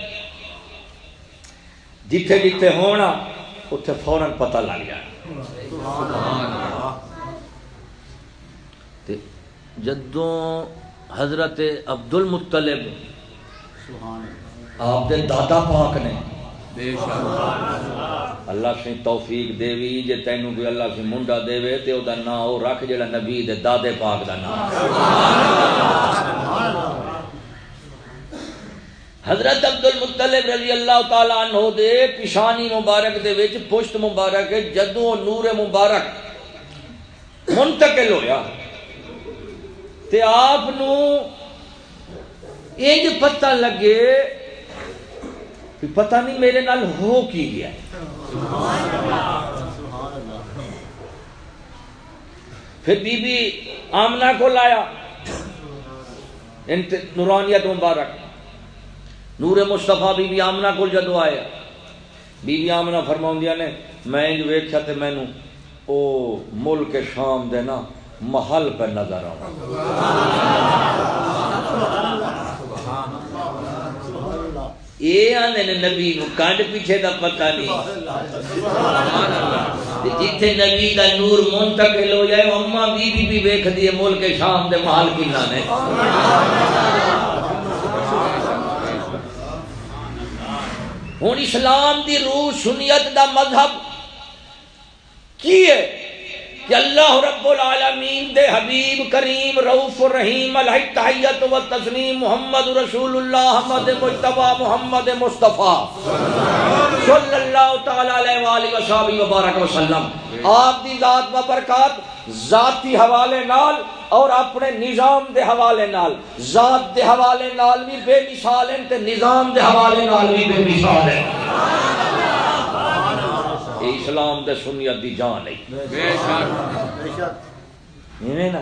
جتھے جتھے ہونا اتھے فوراً پتہ لگ جائے۔ تے جدوں حضرت عبد المطلب آپ دے دادا پاک نے۔ اللہ سے توفیق دیوی جے تینوں کوئی اللہ سے منڈا دیوے تے او دا نام او رکھ جڑا نبی دے دادے پاک دا نام حضرت عبد المطلب رضی اللہ تعالی عنہ دے پیشانی مبارک دے وچ پشت مبارک جدوں نور مبارک منتقل ہویا۔ تے آپ نو انج پتہ لگے پتہ نہیں میرے نال ہو کی گیا۔ پھر بی بی آمنہ کو لایا۔ نورانیت مبارک۔ نور مصطفیٰ بی بی آمنہ کو جدو آیا بی بی آمنہ فرماؤں نے، میں جو ویکھا تے میں او ملک شام دے نا محل پہ نظر آؤں یہ آنے نے نبی نو کانڈ پیچھے دا پتہ نہیں۔ تے جتھے نبی دا نور منتقل ہو جائے اما بی بی بھی ویکھ دیے ملک شام دے محل کنا نے۔ ہوں اسلام دی روح سنیت دا مذہب کی ہے؟ کہ اللہ رب العالمین دے حبیب کریم رعف الرحیم علیہ تحیت و تسلیم محمد رسول اللہ احمد مجتبی محمد مصطفیٰ صلی اللہ تعالی علیہ وآلہ وصحبہ وبارک وسلم۔ آپ دی ذات و برکات، ذاتی حوالے نال اور اپنے نظام دے حوالے نال ذات دے حوالے نال بھی بے مثال ہیں تے نظام دے حوالے نال بھی بے مثال ہیں۔ اسلام دے سنیت دی جان ہے۔ بے شک۔ ایویں نا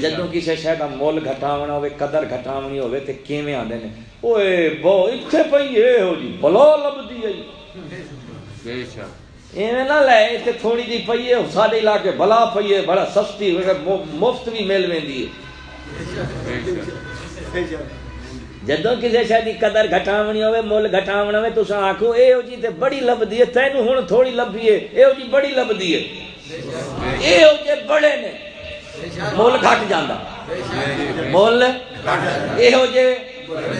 جدوں کسی شے دا مول گھٹاونا ہوے قدر گھٹاونی ہوے تے کیویں آندے نے؟ اوئے بو ایتھے پئی اے ہو جی بلا لبدی ہے بے شک۔ ایویں نہ لے تے تھوڑی جی پئی ہے، ساڈے علاقے بلا پئی ہے، بڑا سستی مفت بھی مل ویندی ہے۔ جدوں کسی شے دی قدر گھٹاونی ہوے مول گھٹاونا ہوے تساں آکھو اے ہو جی تے بڑی لبدی ہے تینوں ہن تھوڑی لبھی ہے اے ہو جی بڑی لبدی ہے۔ اے ہو جے بڑے نے مول گھٹ جاندا۔ مول اے ہو جے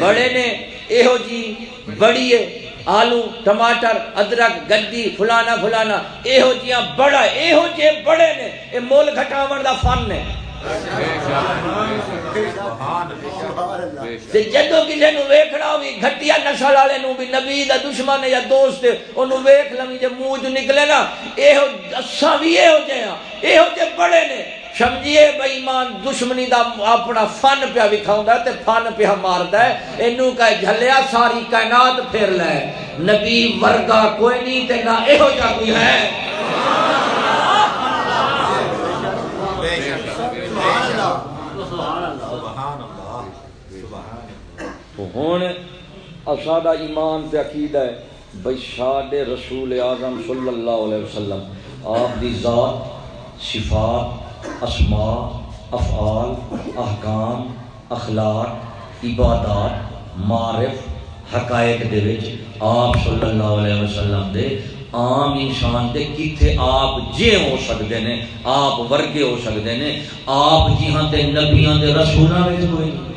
بڑے نے اے ہو جی بڑی ہے۔ آلو ٹماٹر ادرک گدی فلانا فلانا اے ہو جیاں بڑا اے ہو جے بڑے نے اے مول گھٹاون دا فن ہے جدو کسی نو ویکھنا ہوئی گھٹیا نسل والے نو بھی نبی دا دشمن یا دوست اونوں ویکھ لوی جے منہ نکلے نا اے ہو اساں بھی اے ہو جے ہاں اے ہو جے بڑے نے۔ سمجھیے بےمان دشمنی دا اپنا فن پیا وکھاؤں تے فن پیا ماردا ہے۔ اینو کہ جھلیا ساری کائنات پھر لے۔ نبی ورگا کوئی نہیں تے نہ ایہو جا کوئی ہے۔ تو ہن اساڈا ایمان تے عقیدہ ہے بھئی شاد رسول اعظم صلی اللہ علیہ وسلم، آپ دی ذات، صفات اسماء، افعال، احکام، اخلاق، عبادات، معرف، حقائق دے وچ آپ صلی اللہ علیہ وسلم دے عام انسان دے کتھے آپ جے ہو سکدے نے، آپ ورگے ہو سکدے نے، آپ جہاں تے نبیاں دے رسولاں وچ کوئی نہیں۔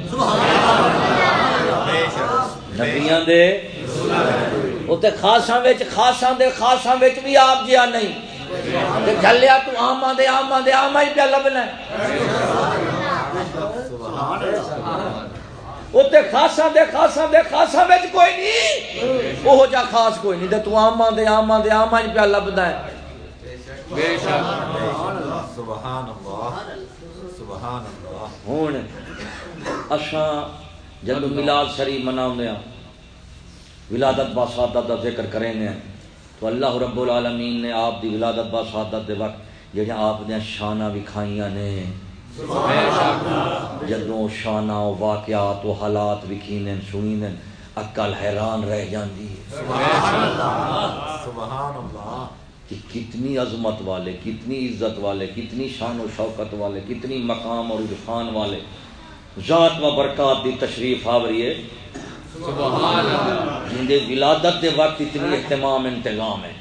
نبیاں دے وہ تے خاصاں وچ، خاصاں دے خاصاں وچ بھی آپ جیا نہیں۔ تے جھلیا تو آماں دے آماں دے آماں ہی پیا لبنا ہے۔ وہ تے خاصاں دے خاصاں دے خاصاں وچ کوئی نہیں وہ جا خاص کوئی نہیں تے تو آماں دے آماں دے آماں ہی پیا لبنا ہے۔ بے شک۔ سبحان اللہ۔ سبحان اللہ۔ ہون اساں جب میلاد شریف مناؤندے ہیں ولادت با سعادت دا ذکر کریں گے تو اللہ رب العالمین نے آپ دی ولادت با سعادت دے وقت جڑے آپ نے شانہ وکھائیاں نے۔ بے جدوں شانہ و واقعات و حالات وکھینے سنینے عقل حیران رہ جاندی ہے۔ سبحان اللہ کہ کتنی عظمت والے، کتنی عزت والے، کتنی شان و شوکت والے، کتنی مقام اور عرفان والے۔ ذات و برکات دی تشریف آوری ہے۔ جن دے ولادت دے وقت اتنی اہتمام انتظام ہے۔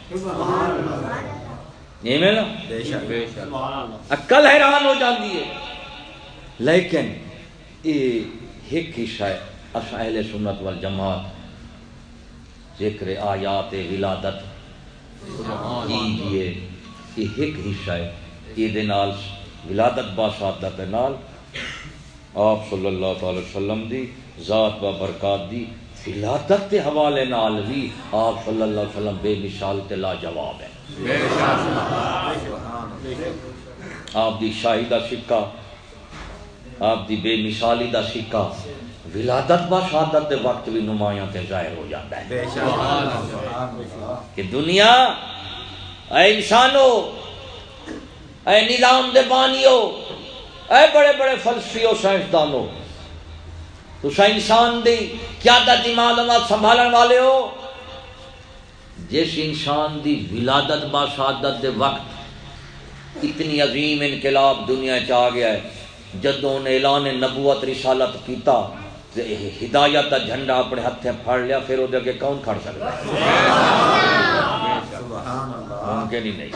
یہ میں نا عقل حیران ہو جاندی ہے۔ لیکن یہ ایک حصہ ہے اصل اہل سنت والجماعت ذکر آیات ولادت کیجیے یہ ایک حصہ ہے یہ ولادت با سعادت دے نال آپ صلی اللہ تعالی وسلم دی ذات با برکات دی ولادت کے حوالے نال بھی آپ صلی اللہ علیہ وسلم بے مثال تے لاجواب ہے بے شک آپ دی شاہی دا سکہ آپ دی بے مثالی دا سکہ ولادت با شہادت دے وقت بھی نمایاں تے ظاہر ہو جاتا ہے۔ کہ دنیا اے انسانو اے نظام دے بانیو اے بڑے بڑے فلسفیو سائنسدانو تو سا انسان دی قیادت معلومات سنبھالن والے ہو۔ جس انسان دی ولادت با شہادت دے وقت اتنی عظیم انقلاب دنیا چ گیا ہے جدوں نے اعلان نبوت رسالت کیتا ہدایت دا جھنڈا اپنے ہتھیں پھڑ لیا پھر وہ اگے کون کھڑ سکتا ہے؟ نہیں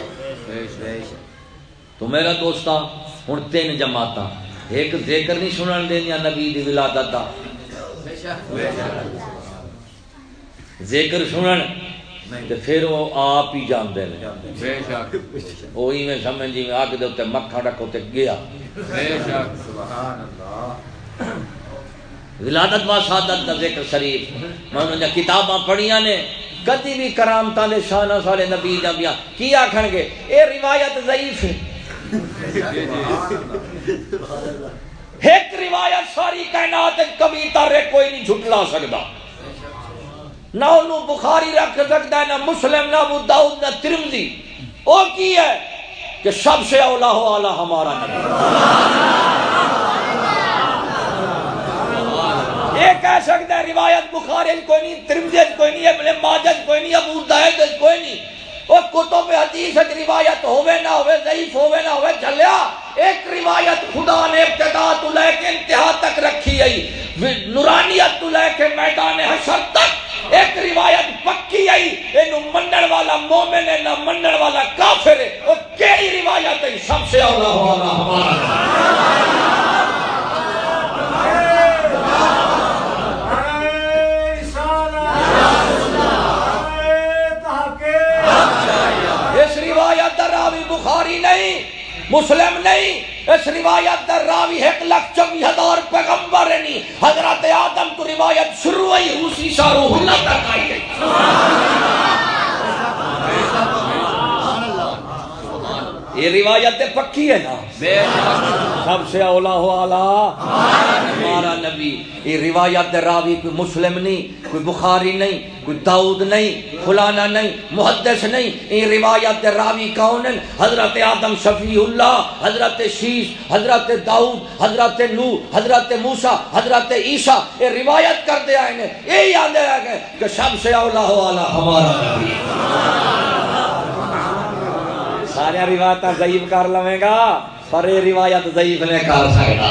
تو میرا دوستا ہن تین جماعتاں ایک ذکر نہیں سنن دینیا نبی دی ولادت دا. ذکر سنن تے پھر وہ آپ ہی جاندے نے بے شک وہی میں سمجھ جی اگ دے اوتے مکھا رکھو تے گیا. بے شک سبحان اللہ ولادت با سعادت دا ذکر شریف. میں انہاں کتاباں پڑھیاں نے، کدی بھی کرامتاں دے شان والے نبی دا بیان کی آکھن گے؟ اے روایت ضعیف ہے۔ ایک روایت ساری کائنات کبھی تارے کوئی نہیں جھٹلا سکدا۔ نہ انہوں بخاری رکھ سکتا ہے، نہ مسلم، نہ ابو داؤد، نہ ترمذی۔ او کی ہے کہ سب سے اولا ہو اعلی ہمارا نبی۔ یہ کہہ سکتا ہے، روایت بخاری کوئی نہیں، ترمذی کوئی نہیں، ابن ماجہ وچ کوئی نہیں، ابو داؤد کوئی نہیں۔ وہ کتب حدیث وچ روایت ہوے نہ ہوے ضعیف ہوے نہ ہوے چلیا ایک روایت خدا نے ابتدا تو لے کے انتہا تک رکھی ہے۔ نورانیت تو لے کے میدان حشر تک ایک روایت پکی آئی اینو منن والا مومن ہے، نہ منن والا کافر ہے۔ وہ کیڑی روایت ہے؟ سب سے اولا والا ہمارا اس روایت در راوی بخاری نہیں، مسلم نہیں، اس روایت در راوی ایک لاکھ چوبیس ہزار پیغمبر نہیں۔ حضرت آدم تو روایت شروع ہوئی اسی شاہ روح تک آئی گئی۔ یہ روایت پکی ہے نا؟ بے شک۔ سب سے اولا ہو آلہ۔ ہمارا نبی۔ یہ روایت راوی کوئی مسلم نہیں کوئی بخاری نہیں کوئی داؤد نہیں فلانا نہیں محدث نہیں۔ یہ روایت راوی کون ہیں حضرت آدم شفیع اللہ حضرت شیش حضرت داؤد حضرت نو حضرت موسیٰ حضرت عیسیٰ۔ یہ روایت کر دے آئے ہیں یہی یاد ہے کہ سب سے اولا ہو آلہ ہمارا نبی۔ سارے روایت ضعیف کر لویں گا پر یہ روایت ضعیف نے کر سکتا۔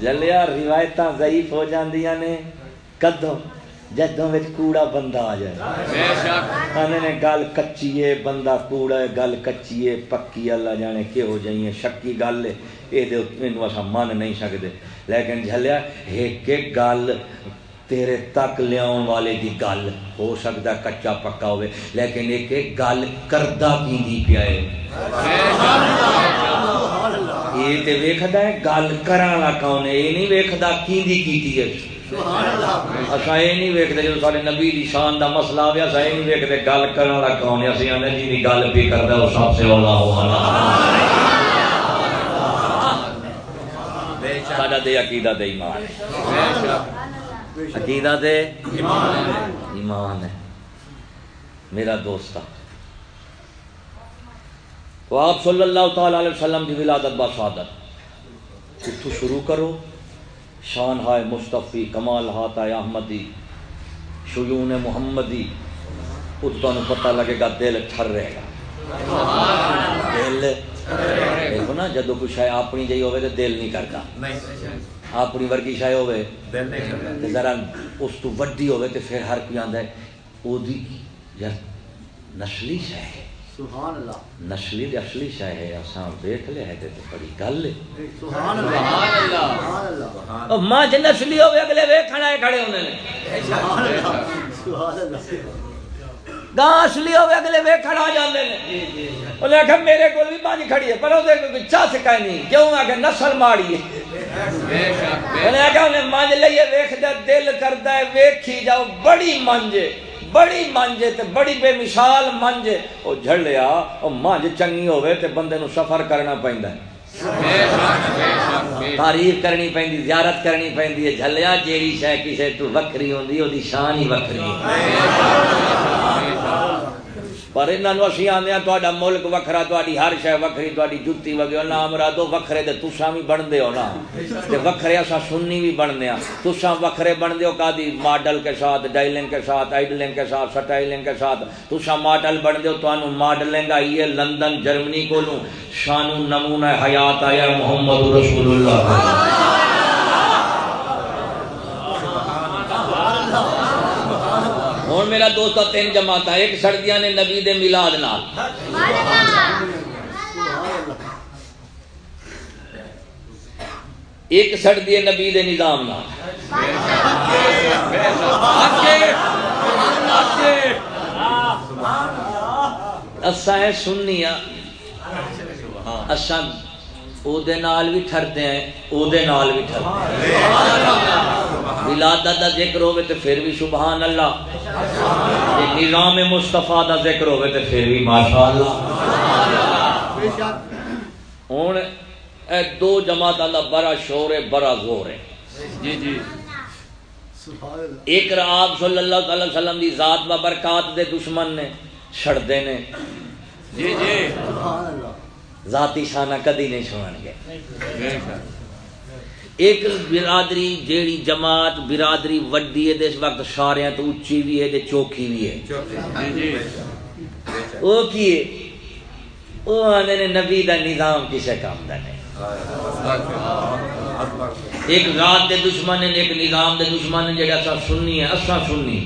جلیا روایت ضعیف ہو جاندیاں نے کدو جدوں وچ کوڑا بندہ آ جائے۔ بے نے گل کچی ہے، بندہ کوڑا ہے، گل کچی ہے، پکی اللہ جانے کہ ہو جائیں شکی گل ہے۔ یہ دے اسا من نہیں سکدے لیکن جھلیا ایک ایک گل تیرے تک لیاؤن والے دی گل ہو سکتا کچا پکا ہوئے لیکن ایک ایک گل کردہ کیندی پیا ہے۔ یہ تے ویکھدا ہے گل کرن والا کون ہے؟ یہ نہیں ویکھدا کیندی کیتی ہے۔ اساں یہ نہیں ویکھدے جو سارے نبی دی شان دا مسئلہ اساں یہ نہیں ویکھدے گل کرن والا کون ہے؟ اساں نے جی دی گل بھی کردا وہ سب سے اولا ہو ساڈا دے عقیدہ دے ایمان۔ ہے بے شک عقیدہ دے؟ ایمان ہے۔ میرا دوست تو آپ صلی اللہ تعالی علیہ وسلم کی ولادت بسادت اتو شروع کرو۔ شان ہائے مصطفی، کمال ہاتھ ہے احمدی۔ شیون محمدی۔ اس تمہیں پتہ لگے گا دل ٹھر رہے گا۔ دل۔ دیکھو نا جدو کوئی شاید اپنی جی ہوئے تو دل نہیں کرتا۔ اپنی ورگی نہیں کرتا۔ تے ذرا اس تو وڈی ہوئے تے پھر ہر کوئی آندا ہے او دی یار نسلی شے ہے۔ سبحان اللہ۔ نسلی تے اصلی شے ہے اساں دیکھ لے ہے تے بڑی گل ہے۔ سبحان اللہ۔ سبحان اللہ۔ سبحان اللہ۔ او ماں جے نسلی ہوئے اگلے ویکھن آئے کھڑے ہوندے نے سبحان اللہ۔ سبحان اللہ۔ گاں اصلی ہوئے اگلے ویکھن آ جاندے نے۔ انہیں آخیا میرے کول بھی مانج کھڑی ہے پر وہ کوئی چا سکا نہیں۔ کیوں؟ آ کے نسل ماڑی ہے۔ بے شک بے انہیں آخیا انہیں مانج لئیے ویکھ دے دل کردا ہے ویکھی جاؤ بڑی منجے بڑی منجے تے بڑی بے مثال منجے او جھڑیا او منج چنگی ہوئے تے بندے نو سفر کرنا پیندا ہے۔ تعریف کرنی پیندی زیارت کرنی پیندی ہے۔ جھلیا جیڑی شے کسے تو وکری ہوندی او دی شان ہی وکری ہے۔ پر انہاں نو اسی آندے ہاں تہاڈا ملک وکھرا، تہاڈی ہر شے وکھری، تہاڈی جُتی وگیو نام مرادو وکھرے تے تساں بھی بندے ہو نا۔ تے وکھرے اساں سنی بھی بننے ہاں۔ تساں وکھرے بندے ہو کادی ماڈل کے ساتھ، ڈائلنگ کے ساتھ، آئیڈلنگ کے ساتھ، سٹائلنگ کے ساتھ۔ تساں ماڈل بندے ہو تانوں ماڈلنگ آئی ہے لندن، جرمنی کولوں۔ شانو نمونہ حیات آیا، محمد رسول اللہ۔ ہوں میرا دوست تین جماعت ایک سردیاں نے نبی دے میلاد نال۔ ایک سردی ہے نبی دے نظام نال۔ اساں ہے او دے نال بھی ٹھردے ہیں او دے نال بھی ٹھردے ہیں ولادت دا ذکر ہوئے تو پھر بھی سبحان اللہ نظام مصطفیٰ دا ذکر ہوئے تو پھر بھی اے دو جماعت دا بڑا شور ہے بڑا زور ہے جی جی ایک آپ صلی اللہ علیہ وسلم دی ذات و برکات دے دشمن نے چھڑدے نے جی جی سبحان اللہ ذاتی شانہ کدی نہیں چھوڑن گے۔ ایک برادری جیڑی جماعت برادری وڈی ہے اس وقت سارے تو اچھی بھی ہے چوکھی بھی ہے۔ جی جی۔ وہ کی ہے؟ وہ آنے نے نبی دا نظام کسے کام دا نہیں۔ ایک ذات دے دشمن ہیں ایک نظام دے دشمن ہیں جڑا اسا سننی ہے اسا سننی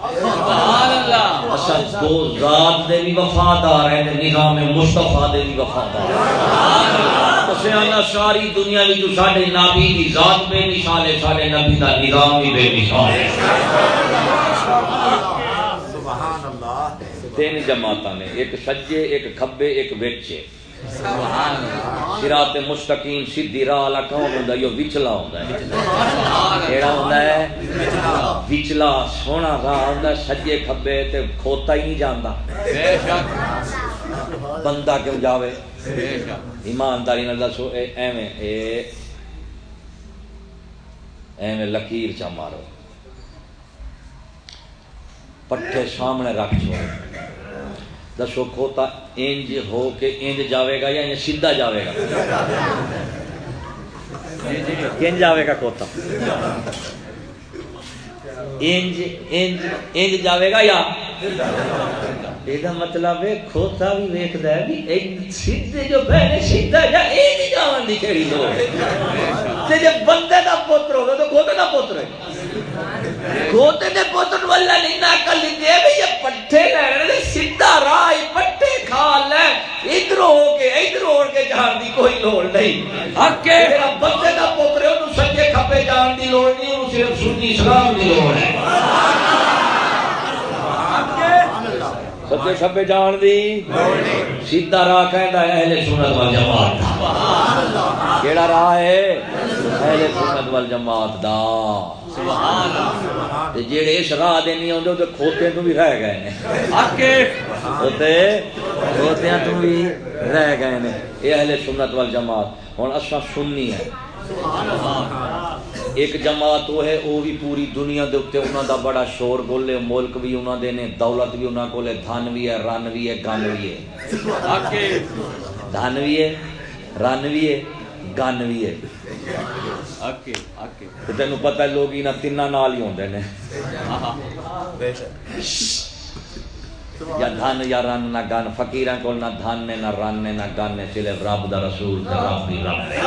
سبحان اللہ اسا دو ذات دے بھی وفادار ہیں تے نظام مصطفیٰ دے بھی وفادار ہیں۔ اسے اللہ ساری دنیا وچ جو ساڈے نبی دی ذات بے مثال ہے ساڈے نبی دا نظام بھی بے مثال ہے۔ سبحان اللہ تین جماعتاں نے ایک سجے ایک کھبے ایک وچے صراط مستقیم سیدھی راہ والا کون ہوندا ہے؟ وچلا ہوندا ہے۔ کیڑا ہوندا ہے؟ وچلا سونا راہ ہوندا ہے سجے کھبے تے کھوتا ہی نہیں جاندا۔ بے شک۔ بندہ کیوں جاوے؟ بے شک۔ ایمانداری نال دسو اے ایویں اے ایویں لکیر چا مارو۔ پٹھے سامنے رکھ چھوڑو۔ دسو کھوتا انج ہو کے انج جاوے گا یا انج سیدھا جاوے گا؟ کنج جاوے گا کھوتا انج انج انج جاوے گا یا؟ یہ مطلب ہے کھوتا بھی ویکھدا ہے بھی سیدھے جو بہنے سیدھا یا انج جاون دی کیڑی لوڑ تے جے بندے دا پتر ہوے تو کھوتے دا پتر ہے۔ کھوتے دے پتر والا نہیں کل دے بھی یہ پٹھے لینے دے سیدھا راہ ہی پٹھے کھا لے۔ ادھر ہو کے ادھر ہو کے جان دی کوئی لوڑ نہیں۔ حق میرا بندے دا پتر ہے، انہوں سجے کھپے جان دی لوڑ نہیں، انہوں صرف سنی اسلام دی لوڑ ہے۔ سجے کھپے جان دی؟ سیدھا راہ کہندا ہے، اہل سنت وال جماعت دا۔ کیڑا راہ ہے؟ اہل سنت وال جماعت دا۔ تے جڑے اس راہ دے نہیں اوندے تے کھوتے تو بھی رہ گئے نے. کھوتیاں تو بھی رہ گئے نے. اے اہل سنت وال جماعت ہن اساں سنی ہے. ایک جماعت وہ ہے وہ بھی پوری دنیا دے اوتے انہاں دا بڑا شور گول ہے ملک بھی انہاں دے نے دولت بھی انہاں کول ہے دھن بھی ہے رن بھی ہے گن بھی ہے. کے دھن بھی ہے رن بھی ہے گن بھی ہے. تینوں پتہ ہے لوگ انہاں تیناں نال ہی ہوندے نے یا دھن یا رن نہ گن فقیراں کول نہ دھن نے نہ رن نے نہ گن نے صرف رب دا رسول تے رب دی رب ہے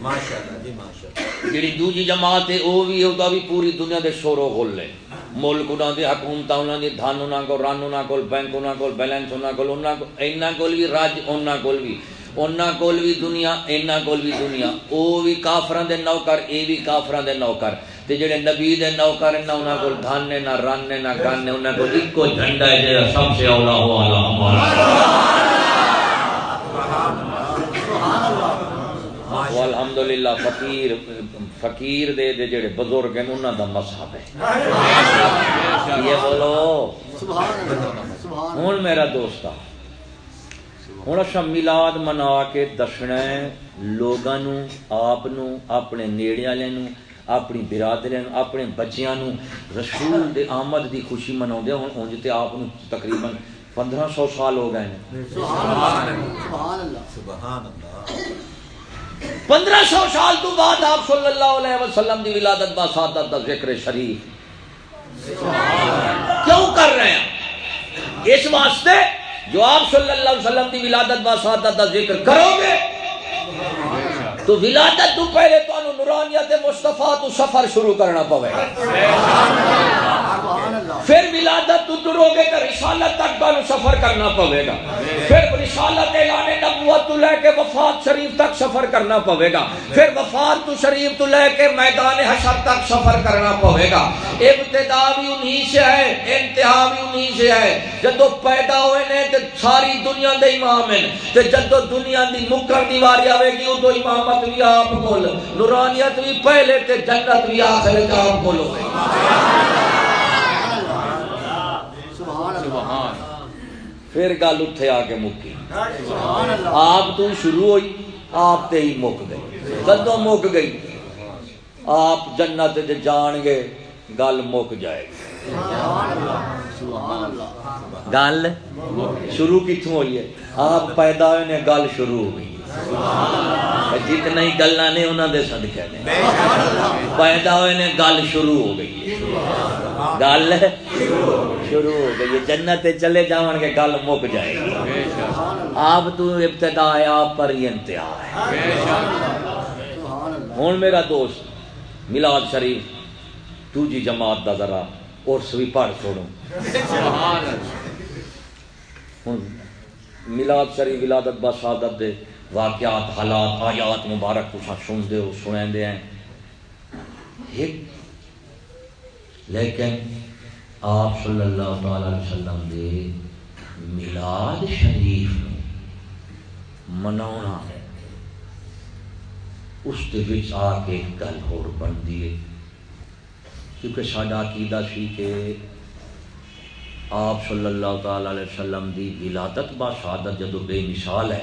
ماشاءاللہ جی ماشاءاللہ جڑی دوجی جماعت ہے وہ بھی ہوتا بھی پوری دنیا دے شور و غل ہے ملک انہاں دے حکومت انہاں دی دھن انہاں کول رن انہاں کول بینک انہاں کول بیلنس انہاں کول انہاں کول بھی راج انہاں کول بھی انہاں کول بھی دنیا انہاں کول بھی دنیا او بھی کافراں دے نوکر اے بھی کافراں دے نوکر تے جڑے نبی دے نوکر ہیں نہ انہاں کول دھن نے نہ رن نے نہ گن نے انہاں کول اکو جھنڈا ہے جڑا سب سے اولا ہو والا ہمارا والحمدللہ فقیر فقیر دے دے جڑے بزرگ ہیں انہاں دا مذہب ہے یہ بولو سبحان اللہ سبحان ہوں میرا دوست ہوں اصا ملاد منا کے دسنا نو آپ نو اپنے نیڑے والے نو اپنی برادری اپنے بچیاں نو رسول دے آمد دی خوشی مناؤں ہوں انج تے آپ نو تقریباً پندرہ سو سال ہو گئے ہیں سبحان اللہ سبحان اللہ پندرہ سو سال تو بعد آپ صلی اللہ علیہ وسلم دی ولادت با سعادت دا ذکر شریف کیوں کر رہے ہیں اس واسطے جو آپ صلی اللہ علیہ وسلم کی ولادت با سعادت ذکر کرو گے، تو ولادت تو پہلے تو نورانیت مصطفیٰ تو سفر شروع کرنا پوے گا۔ پھر ولادت تو ڈرو گے تو رسالت تک کا سفر کرنا پوے گا. پھر رسالت اعلان نبوت تو لے کے وفات شریف تک سفر کرنا پوے گا. پھر وفات تو شریف تو لے کے میدان حشر تک سفر کرنا پوے گا. ابتدا بھی انہی سے ہے، انتہا بھی انہی سے ہے. جدو پیدا ہوئے نے تے ساری دنیا دے امام ہیں. تے جدو دنیا دی مکر دیواری آوے گی ادو امامت بھی آپ کول، نورانیت بھی پہلے تے جنت بھی آخر آپ کول ہوئے پھر گل اتھے آ کے مکی۔ آپ تو شروع ہوئی آپ تے ہی مک گئی کدو مک گئی آپ جنت جان گے گل مک جائے گی۔ گل شروع کتوں ہوئی ہے؟ آپ پیدا ہوئے نے گل شروع ہو گئی جتنا ہی گلا نے انہوں دے صدقے نے۔ پیدا ہوئے نے، گل شروع ہو گئی ہے۔ گل شروع ہو گئی ہے۔ جنت چلے جاون کے گل مک جائے گی۔ آپ تو ابتدا ہے، آپ پر ہی انتہا ہے۔ ہوں میرا دوست میلاد شریف، تو جی جماعت دا ذرا عرس بھی پڑھ چھوڑوں سبحان اللہ ہوں میلاد شریف ولادت با شہادت دے۔ واقعات، حالات، آیات مبارک تساں سن دے ہو سنیں دے ہیں۔ ایک، لیکن آپ صلی اللہ تعالی علیہ وسلم دے میلاد شریف نو مناونا اس وچ آ کے گل ہور بنتی ہے۔ کیونکہ ساڈا عقیدہ سی کہ آپ صلی اللہ تعالی علیہ وسلم دی ولادت با شہادت جدو بے مثال ہے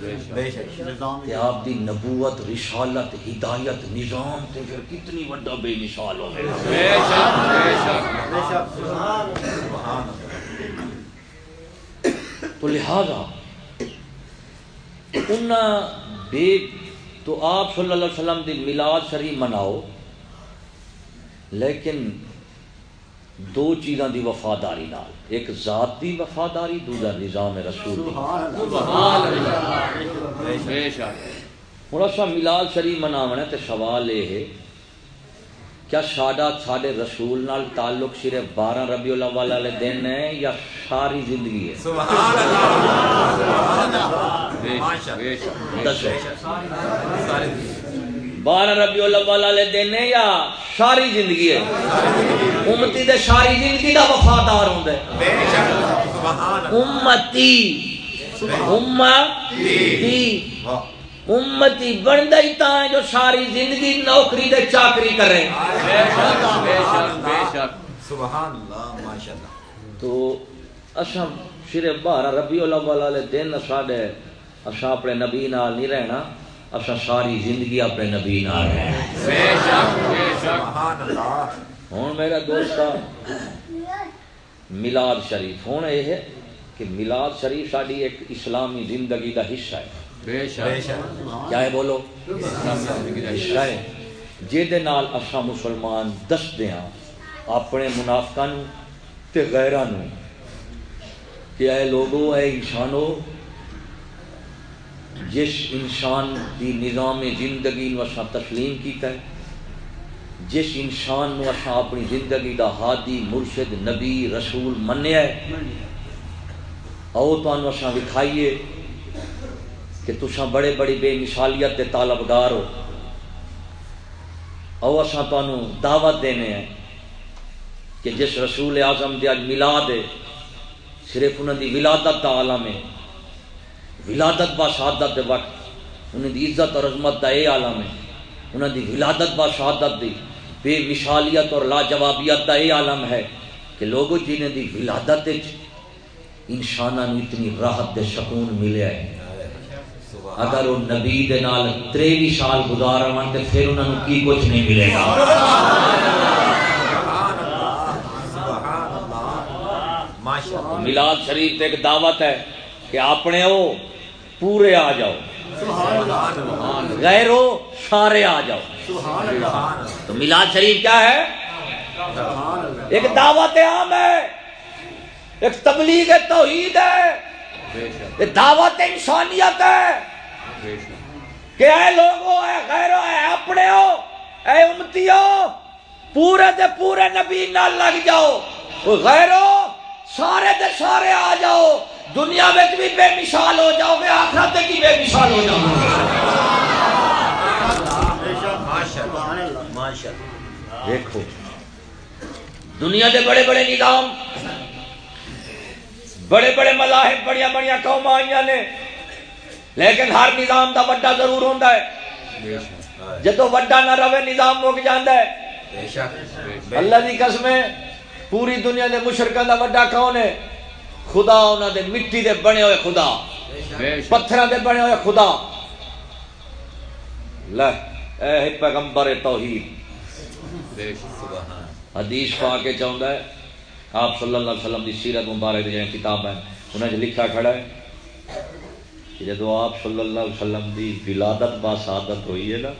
بے شک۔ کہ آپ دی نبوت رسالت ہدایت نظام تے پھر کتنی بڑا بے مثال ہو بے شک بے شک۔ بے شک۔ سبحان تو لہذا انہاں بے تو آپ صلی اللہ علیہ وسلم دی میلاد شریف مناؤ لیکن دو چیزاں دی وفاداری نال ایک ذات دی وفاداری دوسرا نظام رسول ہوں اصا میلاد شریف مناونا تے سوال یہ ہے کیا ساڈا ساڈے رسول نال تعلق صرف بارہ ربیع الاول والے دن ہے یا ساری زندگی ہے؟ سبحان اللہ سبحان اللہ بے شک بے شک۔ بارہ ربیع الاول والے دن ہے یا ساری زندگی ہے؟ امتی دے ساری زندگی دا وفادار ہوندا ہے۔ بے شک امتی امتی امتی بندا ہی تا جو ساری زندگی نوکری دے چاکری کرے۔ بے شک بے شک بے شک سبحان اللہ ماشاء اللہ تو اساں صرف بارہ ربیع الاول والے دن ساڈے، اساں اپنے نبی نال نہیں رہنا۔ اساں ساری زندگی اپنے نبی نال ہوں میرا دوست میلاد شریف ہوں یہ ہے کہ میلاد شریف ساری ایک اسلامی زندگی کا حصہ ہے۔ بے کیا ہے بولو؟ حصہ ہے۔ نال اساں مسلمان دستے ہاں اپنے منافقاں نو تے غیراں نو کہ اے لوگو اے انسانو جس انسان دی نظام زندگی نو اساں تسلیم کیتا ہے، جس انسان نو اساں اپنی زندگی دا ہادی، مرشد، نبی، رسول منیا ہے او تانوں اساں دکھائیے کہ تساں بڑے بڑی بے مثالیت دے طالبگار ہو۔ او اساں تانوں دعوت دینے ہیں کہ جس رسول اعظم دے اج میلاد ہے، صرف انہاں دی ولادت عالم ہے۔ ولادت با شہادت دے وقت انہاں دی عزت اور عظمت دا اے عالم ہے۔ انہاں دی ولادت با شہادت دی بے مثالیت اور لاجوابیت دا اے عالم ہے کہ لوگوں جنہیں دی ولادت نو اتنی راحت تے سکون ملیا ہے۔ اگر وہ نبی دے نال تریوی سال گزار تے پھر انہاں نو کی کچھ نہیں ملے گا؟ میلاد شریف تے ایک دعوت ہے۔ کہ اپنے ہو، پورے آ جاؤ۔ غیر ہو، سارے آ جاؤ۔ تو میلاد شریف کیا ہے؟ ایک دعوت عام ہے۔ ایک تبلیغ توحید ہے۔ ایک دعوت انسانیت ہے۔ کہ اے لوگو اے غیرو اے اپنے ہو، اے امتیو پورے دے پورے نبی نال لگ جاؤ۔ او غیرو سارے دے سارے آ جاؤ۔ دنیا میں بھی بے مثال ہو جاؤ گے آخرت کی بے مثال ہو جاؤ دیکھو۔ دنیا دے بڑے بڑے نظام بڑے بڑے مذاہب بڑیاں بڑیاں قوم آئیاں نے۔ لیکن ہر نظام دا وڈا ضرور ہوندا ہے۔ جدو وڈا نہ رہے نظام مک جاندا ہے۔ اللہ دی قسمیں پوری دنیا دے مشرکاں دا وڈا کون ہے؟ خدا، انہاں دے مٹی دے بنے ہوئے خدا۔ پتھراں دے بنے ہوئے خدا۔ لے اے پیغمبر توحید۔ بے شک حدیث پا کے چاہتا ہے، آپ صلی اللہ علیہ وسلم کی سیرت مبارک جو کتاب ہے انہیں جو لکھا کھڑا ہے کہ جدو آپ صلی اللہ علیہ وسلم دی ولادت با سعادت ہوئی ہے نا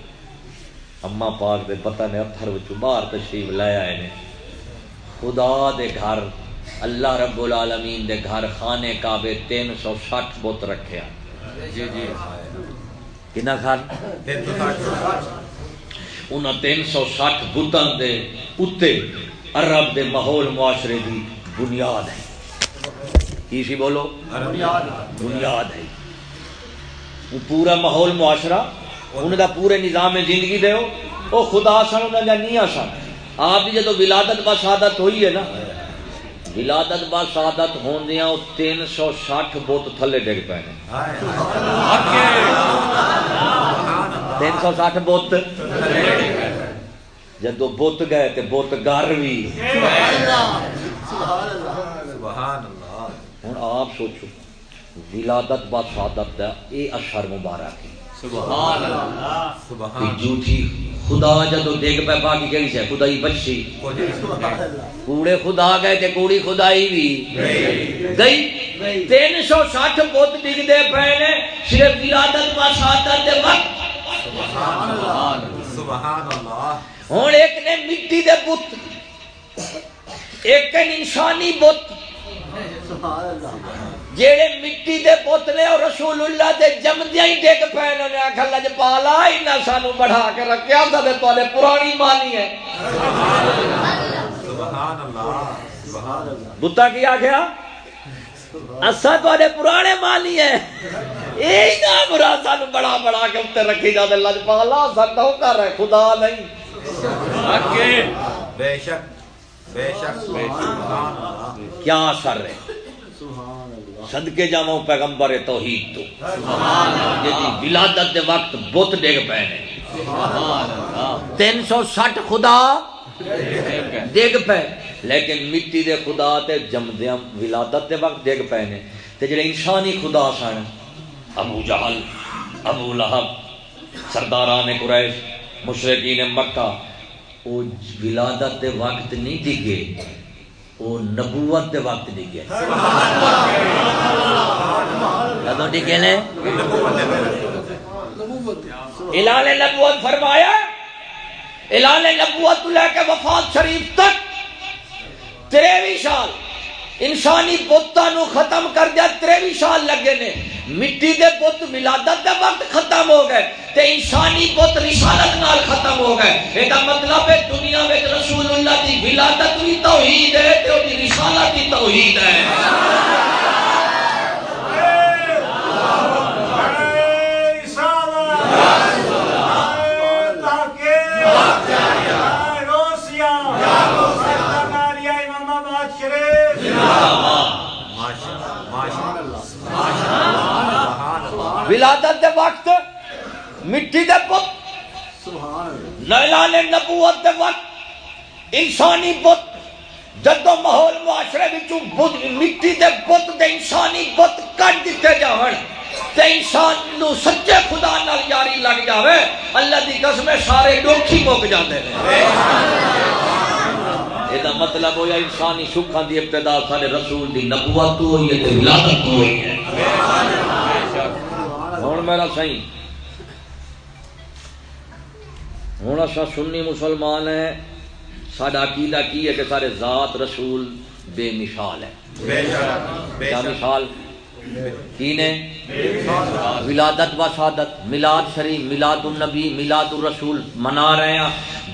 اما پاک دے پتہ نے اتھر وچوں باہر تشریف لے آئے نے۔ خدا دے گھر اللہ رب العالمین دے گھر خانے کعبے تین سو سٹھ بت رکھے جی جی۔ کنا گھر؟ تین انہاں سو سٹھ بتان دے اتے عرب دے ماحول معاشرے دی بنیاد ہے۔ کی سی بولو؟ بنیاد۔ ہے۔ وہ پورا ماحول معاشرہ انہوں دا پورے نظام زندگی دے ہو۔ او خدا سن انہوں دا نہیں سن۔ آپ کی جدو ولادت با شہادت ہوئی ہے نا ولادت با سعادت ہوندیاں او 360 بت تھلے ڈگ پے نے۔ 360 بت۔ جدو بت گئے تے بت گر بھی ہن آپ سوچو ولادت با سعادت دا اے اشر مبارک ہے۔ سبحان اللہ۔ جھوٹی خدا جدو دیکھ پہ باقی کہڑی سے خدائی بچی کوڑے خدا گئے تے کوڑی خدائی بھی۔ گئی؟ تین سو سٹھ بت ڈگ دے پے نے صرف ولادت با سعادت دے وقت۔ سبحان اللہ ہوں ایک نے مٹی دے بت۔ ایک نے انسانی بت۔ جیڑے مٹی دے بت نے اور رسول اللہ دے جمدیاں ہی ڈگ پے نے آکھا لج پالا انہاں سانو بڑھا کے رکھیا تا تے تواڈے پرانی مانی ہے۔ سبحان اللہ سبحان اللہ بتا کی آکھیا؟ اسا تواڈے پرانے مانی ہے اے نہ برا سانو بڑا بڑا کے اوتے رکھی جاندے لج پالا سدا کر ہے خدا نہیں۔ بے شک بے شک سبحان اللہ کیا اثر ہے صدقے جاواں پیغمبر توحید تو۔ جی ولادت دے وقت بت ڈگ پے نے۔ تین سو سٹھ خدا ڈگ پے۔ لیکن مٹی دے خدا تے جمدیاں ولادت دے وقت ڈگ پے نے۔ تے جڑے انسانی خدا سن ابو جہل ابو لہب سرداران قریش مشرقین مکہ او ولادت دے وقت نہیں ڈگے وہ نبوت دے وقت ڈگے کدو ڈگے نے اعلان نبوت فرمایا، اعلان نبوت لے کے وفات شریف تک تریوی سال انسانی بتاں نو ختم کر دیا تریوی سال لگے نے۔ مٹی دے بت ولادت دے وقت ختم ہو گئے، تے انسانی بت رسالت نال ختم ہو گئے۔ اے دا مطلب ہے دنیا وچ رسول اللہ دی ولادت دی توحید ہے، تے او دی رسالت دی توحید ہے۔ دے وقت، مٹی دے بت نیلان نبوت دے وقت، انسانی بت، جدو ماحول معاشرے وچوں بت، مٹی دے بت دے انسانی بت کٹ دتے جاون، تے انسان نو سچے خدا نال یاری لگ جاوے، اللہ دی قسم ہے، سارے ڈوکھی مک جاندے نے۔ یہ مطلب ہویا انسانی سکھاں دی ابتدا سارے رسول دی نبوت تو ہوئی ہے، تے ولادت تو ہوئی ہے۔ سبحان اللہ ہوں میرا سی ہوں اصا سنی مسلمان ہے سڈا عقیدہ کی ہے کہ سارے ذات رسول بے مثال ہے کیا مثال؟ کی نے؟ ولادت و شہادت میلاد شریف میلاد النبی میلاد الرسول منا رہے ہیں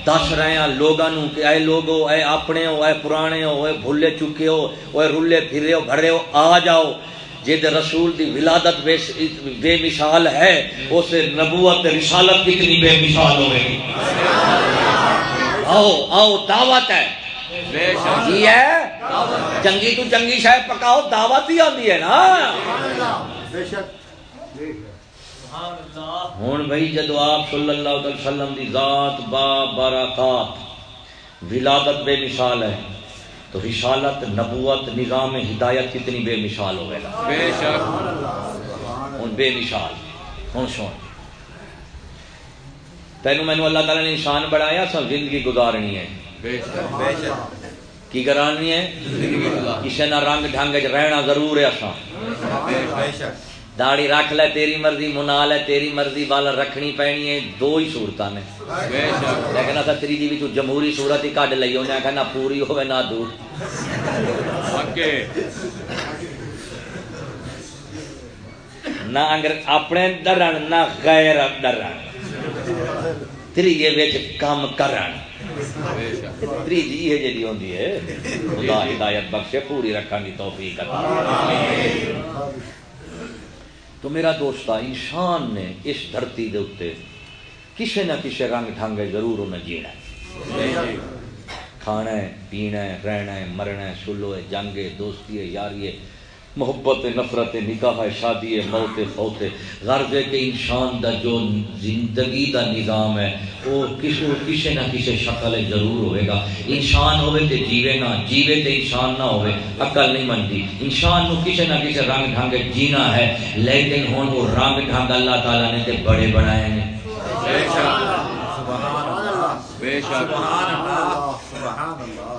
دس رہے ہیں لوگوں کہ اے لوگو اے اپنے ہو اے پرانے ہو اے بھولے چکے ہو اے رلے پھرے ہو بھرے ہو آ جاؤ۔ جد رسول دی ولادت بے, بے مثال ہے اس نبوت رسالت کتنی بے مثال ہوئے گی؟ آؤ آؤ دعوت ہے۔ کی ہے؟ چنگی تو چنگی شاید پکاؤ دعوت ہی آتی ہے نا۔ ہوں بھائی جدو آپ صلی اللہ علیہ وسلم دی ذات با برکات ولادت بے مثال ہے۔ تو رسالت نبوت نظام ہدایت کتنی بے مثال ہوئے گا بے شک۔ ہوں بے مثال۔ ہوں سن۔ تینوں مینو اللہ تعالیٰ نے انسان بنایا سب زندگی گزارنی ہے۔ بے شک۔ کی کرانی ہے؟ کسی نہ رنگ ڈھنگ رہنا ضرور ہے اساں۔ داڑی رکھ لے، تیری مرضی، منا لے، تیری مرضی والا رکھنی پینی ہے، دو ہی صورت نے۔ بے شک لیکن اصا تیجی بھی جمہوری صورت ہی کڈ لئی، انہیں آخیا نہ پوری ہوے نہ دور نہ اپنے ڈرن نہ غیر ڈرن تریے وچ کام کرن۔ بے تریجی یہ جی ہوندی ہے۔ خدا ہدایت بخشے، پوری رکھن دی توفیق عطا تو میرا دوست انسان نے اس دھرتی دے اتنے کسی نہ کسی رنگ ٹھنگ ضرور انہیں جینا ہے۔ کھانا ہے، پینا ہے، رہنا ہے، مرنا ہے، سلو ہے، جنگ ہے، دوستی ہے، یاری ہے۔ محبت نفرت نکاح شادی موت فوت۔ غرض ہے کہ انسان دا جو زندگی دا نظام ہے وہ کس کسی نہ کسی شکل ضرور ہوئے گا۔ انسان ہوئے تے جیوے نہ جیوے تے انسان نہ ہوئے عقل نہیں منتی۔ انسان نو کسی نہ کسی رنگ ڈھنگ جینا ہے لیکن ہون وہ رنگ ڈھنگ اللہ تعالیٰ نے تے بڑے بنائے ہیں بے شک سبحان اللہ۔ بے شک سبحان اللہ سبحان اللہ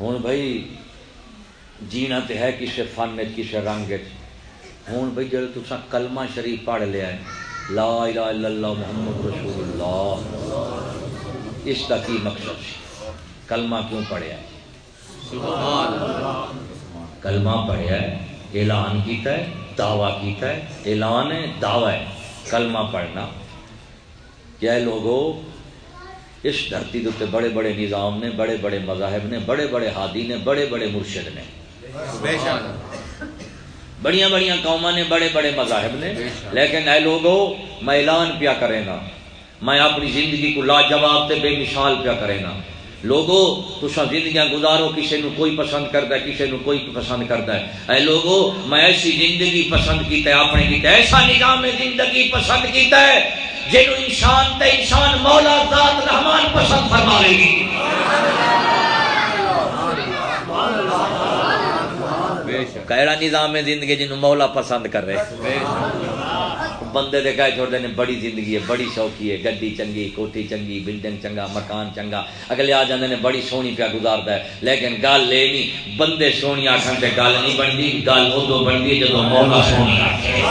ہوں بھائی جینا تے ہے کسے فن کسے رنگ ہوں بھائی جب تسا کلمہ شریف پڑھ لیا ہے، لا الہ الا اللہ محمد رسول اللہ۔ اس کا کی مقصد سی کلمہ کیوں پڑھیا؟ ہے کلمہ پڑھیا ہے، اعلان کیتا ہے، دعویٰ کیتا ہے، اعلان ہے، دعویٰ ہے۔ کلمہ پڑھنا۔ کیا لوگوں اس دھرتی کے اتنے بڑے بڑے نظام نے، بڑے بڑے مذاہب نے، بڑے بڑے ہادی نے، بڑے بڑے مرشد نے بڑیاں بڑیاں قوما نے بڑے بڑے مذاہب نے لیکن اے لوگوں میں اعلان پیا کرے گا۔ میں اپنی زندگی کو لاجواب تے بے مثال پیا کرے گا۔ لوگوں تسا زندگیاں گزارو کسی نو کوئی پسند کرتا ہے کسی نو کوئی پسند کرتا ہے۔ اے لوگوں میں ایسی زندگی پسند کیتا ہے اپنے کیتا ہے ایسا نظام زندگی پسند کیتا ہے جنو انسان تے انسان مولا ذات رحمان پسند فرماوے گی۔ بے کہڑا نظام زندگی جنو مولا پسند کر رہے بندے دے کہے چھوڑ نے، بڑی زندگی ہے، بڑی شوقی ہے، گڈی چنگی، کوٹھی چنگی، بلڈنگ چنگا، مکان چنگا۔ اگلے آ جاندے نے، بڑی سونی پیا گزارتا ہے۔ لیکن گل لے نہیں، بندے سونی آکھن تے گل نہیں بنتی گل ادو بنتی جدو مولا سونی آکھے۔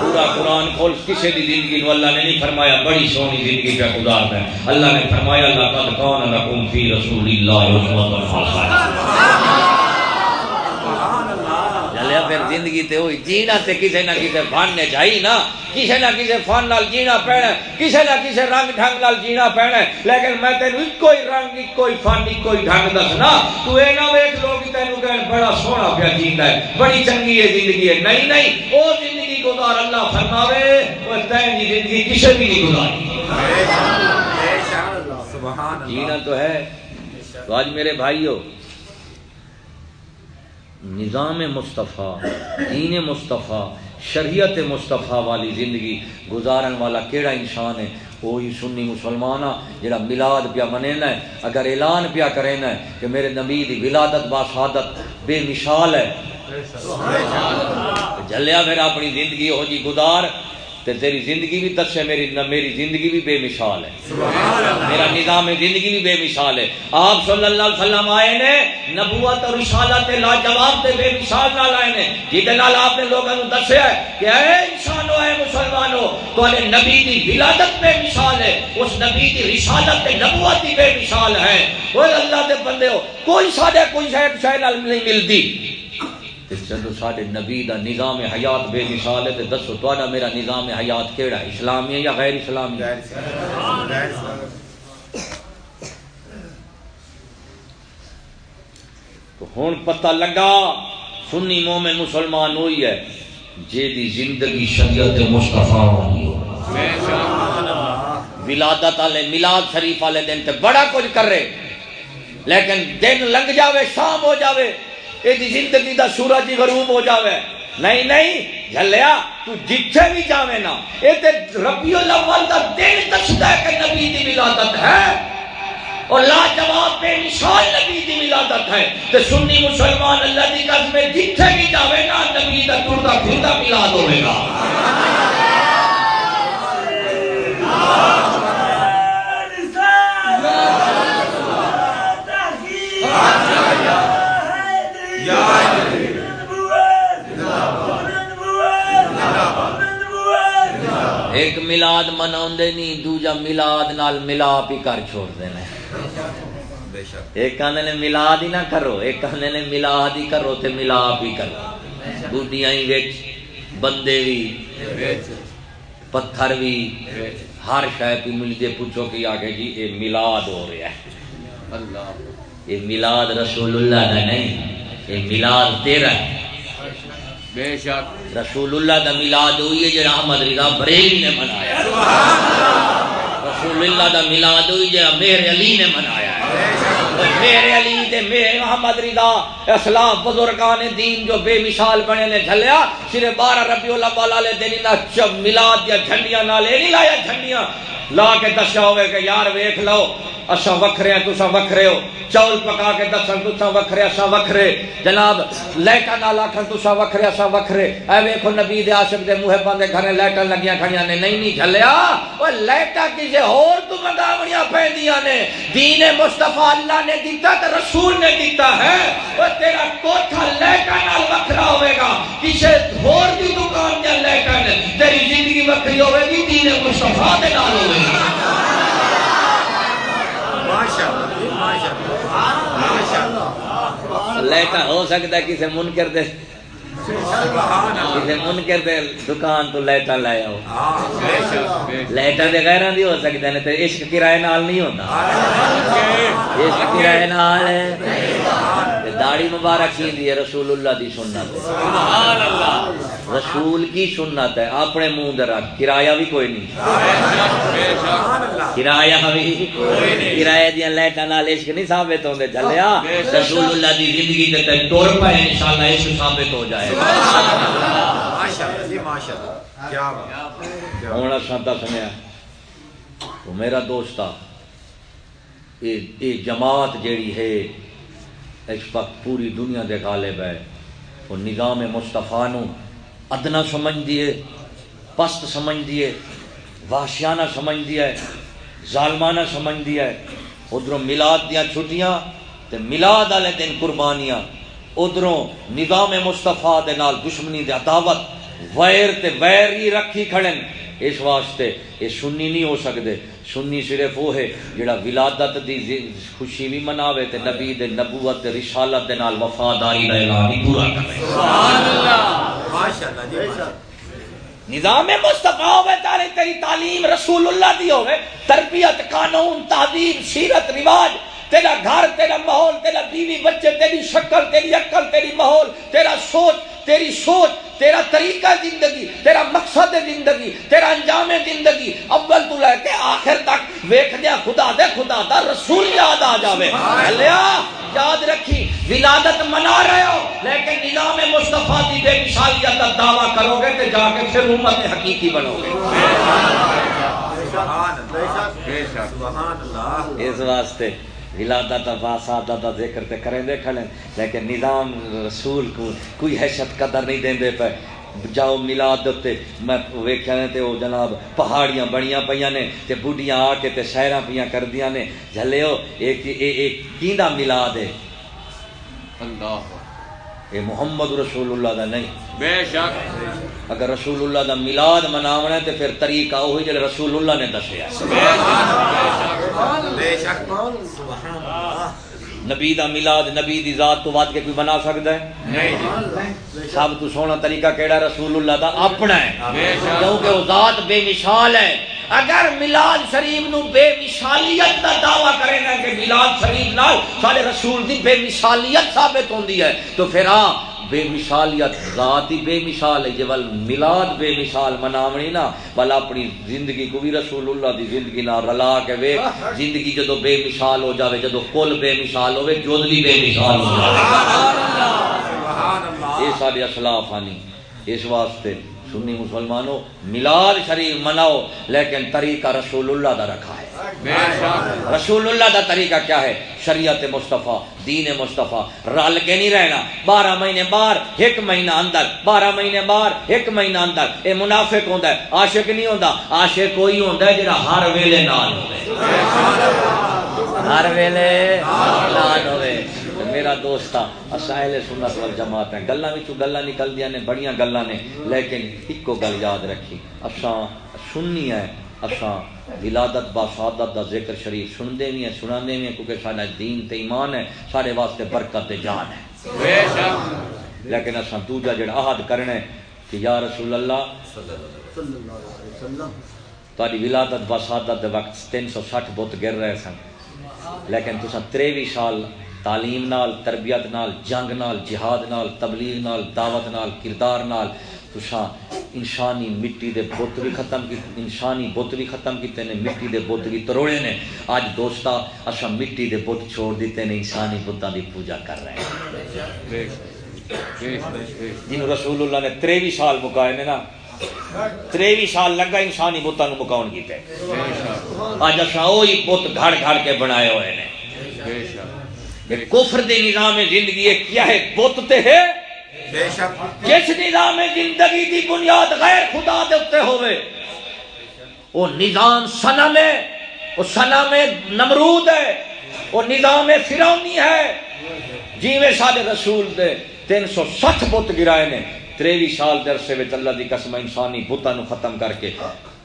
پورا قرآن کھول کسی دی زندگی نو اللہ نے نہیں فرمایا، بڑی سونی زندگی پہ گزارتا ہے۔ اللہ نے فرمایا اللہ قد کان لکم فی رسول اللہ اسوۃ حسنہ چلیا پھر زندگی تے ہوئی جینا تے کسے نہ کسے فن نے جائی نا۔ کسے نہ کسے فن نال جینا پینا کسے نہ کسے رنگ ڈھنگ نال جینا پینا لیکن میں تینو ایکو ہی رنگ ایکو ہی فن ایکو ہی ڈھنگ دسنا۔ تو اے نہ ویکھ لوگ تینو کہن بڑا سونا پیا جیندا ہے بڑی چنگی ہے زندگی ہے۔ نہیں نہیں او زندگی گزار اللہ فرماوے او تینی زندگی کسے بھی نہیں گزاری۔ بے شک سبحان اللہ۔ جینا تو ہے۔ تو آج میرے بھائیو نظام مصطفیٰ دین مصطفیٰ شریعت مصطفیٰ والی زندگی گزارن والا کیڑا انسان ہے؟ وہی سنی مسلمان آ جڑا میلاد پیا منینا ہے اگر اعلان پیا کرینا ہے کہ میرے نبی دی ولادت با شہادت بے مثال ہے۔ جلیا پھر اپنی زندگی ہو جی گزار۔ تے تیری زندگی بھی دسے میری نہ میری زندگی بھی بے مثال ہے۔ میرا نظام زندگی بھی بے مثال ہے۔ آپ صلی اللہ علیہ وسلم آئے نے نبوت اور رسالت لاجواب تے بے مثال نال آئے نے۔ جہدے نال آپ نے لوگوں کو دسیا ہے کہ اے انسانو اے مسلمانو تو نبی دی ولادت بے مثال ہے۔ اس نبی دی رسالت تے نبوت دی بے مثال ہے۔ او اللہ دے بندے ہو کوئی ساڈے کوئی شے شے نال نہیں ملتی تے جدو ساڈے نبی دا نظام حیات بے مثال ہے تے دسو تہاڈا میرا نظام حیات کیڑا ہے؟ اسلامی ہے یا غیر اسلامی تو ہوں پتہ لگا سنی مومن مسلمان ہوئی ہے جے دی زندگی شریعت مصطفیٰ والی ہو۔ ولادت والے میلاد شریف والے دن تے بڑا کچھ کر رہے لیکن دن لنگ جاوے شام ہو جاوے۔ یہ زندگی دا سورج ہی غروب ہو جاوے۔ نہیں نہیں، جھلیا، تو جتھے بھی جاوے نا یہ تے ربیع الاول دا دن دسدا ہے کہ نبی دی ولادت ہے۔ اور لاجواب بے مثال نبی دی ولادت ہے۔ تے سنی مسلمان اللہ دی قسم جتھے بھی جاوے نا، نبی دا ٹردا پھردا میلاد ہوے گا۔ ایک میلاد مناوندے نہیں دوجا میلاد نال ملاپ ہی کر چھوڑ دینا ایک کہندے نے میلاد ہی نہ کرو، ایک کہندے نے میلاد ہی کرو تے ملاپ ہی کرو۔ بوڈیاں ہی وچ، بندے بھی پتھر بھی ہر شے پہ مل کے پوچھو کہ آگے جی یہ میلاد ہو رہا ہے۔ یہ میلاد رسول اللہ کا نہیں، یہ میلاد تیرا ہے۔ بے شک رسول اللہ دا میلاد ہوئی ہے جڑا احمد رضا بریلی نے منایا۔ رسول اللہ۔ دا میلاد ہوئی جا میرے علی نے منایا۔ میرے علی دے میرے محمد رضا، اسلام بزرگان دین جو بے مثال بنے نے جھلیا صرف بارہ ربیع الاول والے دن نہ چب میلاد یا جھنڈیاں نال اے نہیں لایا جھنڈیاں۔ لا کے دسیا ہوئے کہ یار ویکھ لو، اسا وکھرے ہیں تسا وکھرے ہو۔ چاول پکا کے دسن تسا وکھرے، اسا وکھرے۔ جناب، لائٹاں نال آکھن تسا وکھرے، اسا وکھرے۔ اے ویکھو نبی دے عاشق دے محباں دے گھرے لائٹاں لگیاں کھڑیاں نے، نہیں نہیں جھلیا۔ او لائٹاں کسے ہور تو منگاونیاں پیندیاں نے۔ دین مصطفی اللہ نے دیتا تے رسول نے دیتا ہے۔ او تیرا کوٹھا لائٹاں نال وکھرا ہوے گا۔ کسے ہور دی دکان دے لائٹاں نے تیری زندگی وکھری ہوے گی دین مصطفی دے نال ہوے گی۔ ماشاءاللہ ماشاءاللہ ماشاءاللہ۔ لیٹا ہو سکتا ہے کسی منکر دے۔ کسی منکر دے دکان تو لیٹا لایا ہو ہاں دے دی ہو تے عشق کرائے نال نہیں ہوندا۔ عشق کرائے نال ہے۔ تے داڑھی مبارک کی دی ہے رسول اللہ دی سنت۔ ہے رسول کی سنت ہے اپنے منہ دے رکھ کرایہ بھی کوئی نہیں۔ کرایہ بھی کرایہ دیاں لیٹاں نال عشق نہیں ثابت ہوندے۔ چلیا رسول اللہ دی زندگی تے تے ٹر پے انشاءاللہ عشق ثابت ہو جائے۔ ہوں اصا دسنے میرا دوست یہ جماعت جیڑی ہے، اس وقت پوری دنیا دے غالب ہے۔ وہ نظام مصطفیٰ نو ادنا سمجھ دیے پست سمجھ دیے واشیانہ سمجھ دیا ہے، ظالمانہ سمجھ دیا ہے۔ ادھروں میلاد دیا چھٹیاں، تے میلاد والے دن قربانیاں۔ ادھروں نظام مصطفیٰ دے نال دشمنی دے عداوت ویر تے ویر ہی رکھی کھڑن۔ اس واسطے یہ سنی نہیں ہو سکتے۔ سنی صرف وہ ہے جڑا ولادت دی خوشی بھی مناوے تے نبی دے نبوت تے رسالت دے نال وفاداری دا اعلان ہی پورا کرے۔ سبحان اللہ ماشاءاللہ جی ماشاءاللہ نظام مصطفیٰ ہوئے تاری تیری تعلیم رسول اللہ دی ہوئے تربیت قانون تعلیم سیرت رواج۔ تیرا گھر تیرا ماحول تیرا بیوی بچے تیری شکل تیری عقل تیری ماحول تیرا سوچ تیری سوچ تیرا طریقہ زندگی تیرا مقصد زندگی تیرا انجام زندگی۔ اول تو لے کے آخر تک ویکھ دیا خدا دے خدا دا رسول یاد آ جاوے۔ یاد رکھی ولادت منا رہے ہو لیکن نظام مصطفیٰ دی بے مثالیت کا دعویٰ کرو گے تو جا کے پھر امت حقیقی بنو گے۔ سبحان اللہ۔ بے شک سبحان اللہ۔ اس واسطے۔ ولادت واسادت دا ذکر تے کریں دے کھڑے لیکن نظام رسول کو کوئی حیثیت قدر نہیں دین دے پے۔ جاؤ ملاد تے میں ویکھیا نے تے او جناب پہاڑیاں بڑیاں پیاں نے تے بڈیاں آ کے تے شہراں پیاں کردیاں نے۔ جھلیو ایک ایک کیندا میلاد ہے۔ اللہ یہ محمد رسول اللہ دا نہیں۔ بے شک۔ اگر رسول اللہ دا میلاد مناونا ہے تے پھر طریقہ وہی جڑا رسول اللہ نے دسیا بے شک۔ سبحان اللہ۔ نبی دا میلاد نبی دی ذات تو واد کے کوئی بنا سکتا ہے؟ نہیں سب تو سونا طریقہ کیڑا رسول اللہ دا اپنا ہے۔ کیونکہ وہ ذات بے مثال ہے۔ اگر میلاد شریف نو بے مثالیت دا دعویٰ کرے نا کہ میلاد شریف نال سارے رسول دی بے مثالیت ثابت ہوندی ہے تو پھر ہاں بے مثالیت ذات ہی بے مثال ہے جبل میلاد بے مثال مناونی نا بل اپنی زندگی کو بھی رسول اللہ دی زندگی نہ رلا کے وے زندگی جدو بے مثال ہو جاوے جدو کل بے مثال ہوے جود بھی بے مثال ہو جاوے۔ سبحان اللہ یہ سارے اسلاف آنی اس واسطے سنی مسلمانوں میلاد شریف مناؤ لیکن طریقہ رسول اللہ دا رکھا ہے۔ رسول اللہ دا طریقہ کیا ہے؟ شریعت مصطفیٰ دین مصطفیٰ۔ رل کے نہیں رہنا۔ بارہ مہینے بار ایک مہینہ اندر۔ بارہ مہینے بار ایک مہینہ اندر۔ اے منافق ہوندا ہے عاشق نہیں ہوندا۔ عاشق کوئی ہوندا ہے جڑا ہر ویلے نال ہوے ہر ویلے نال ہوے تے میرا دوست اساں اہل سنت والجماعت ہیں۔ گلاں وچوں گلاں نکلدیاں نے، بڑیاں گلاں نے، لیکن اکو گل یاد رکھی۔ اساں سننی ہے، اساں ولادت با سعادت دا ذکر شریف سنتے بھی ہیں سنانے بھی ہیں، کیونکہ سارا دین تے ایمان ہے سارے واسطے برکت تے جان ہے۔ بے شک لیکن اساں دوجا جڑا عہد کرنا ہے کہ یا رسول اللہ تاری ولادت با سعادت دے وقت تین سو سٹھ بت گر رہے سن۔ لیکن تساں تریوی سال تعلیم نال، تربیت نال، جنگ نال، جہاد نال، تبلیغ نال، دعوت نال، کردار نال۔ تساں انسانی مٹی دے بت بھی ختم کی، انسانی بت بھی ختم کیتے نے، مٹی دے بت بھی تروڑے نے۔ اج دوستا، اساں مٹی دے بت چھوڑ دیتے نے، انسانی بتاں دی پوجا کر رہے ہیں۔ بے جنہوں رسول اللہ نے تریوی سال مکائے نے نا، تریوی سال لگا انسانی بتاں نو مکاون کیتے۔ اج اساں وہی بت گھڑ گھڑ کے بنائے ہوئے نے۔ کفر دے نظام زندگی ہے کیا ہے؟ بت تے ہے۔ بے شک۔ جس نظام زندگی دی بنیاد غیر خدا دے اتے ہوئے وہ نظام سنم ہے وہ سنم نمرود ہے وہ نظام فرونی ہے۔ جیویں سارے رسول دے تین سو سٹھ بت گرائے نے تریوی سال وچ اللہ دی قسم انسانی بتاں نو ختم کر کے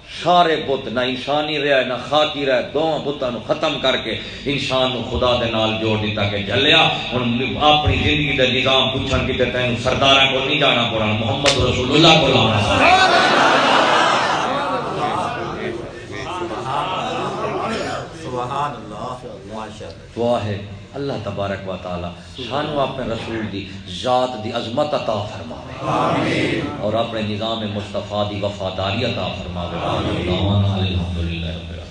سارے بت نہ انسانی رہا نہ خاکی رہا دونوں بتاں نو ختم کر کے انسان نو خدا دے نال جوڑ دیتا کہ جلیا ہن اپنی زندگی دے نظام پوچھن کیتے تینوں سرداراں کو نہیں جانا پڑا محمد رسول اللہ کو آنا سبحان اللہ۔ ماشاءاللہ دعا ہے اللہ تبارک و تعالی سانو اپنے رسول دی ذات دی عظمت عطا فرماوے۔ اور اپنے نظام مصطفیٰ دی وفاداری عطا فرماوے۔ آمین۔ الحمدللہ رب العالمین۔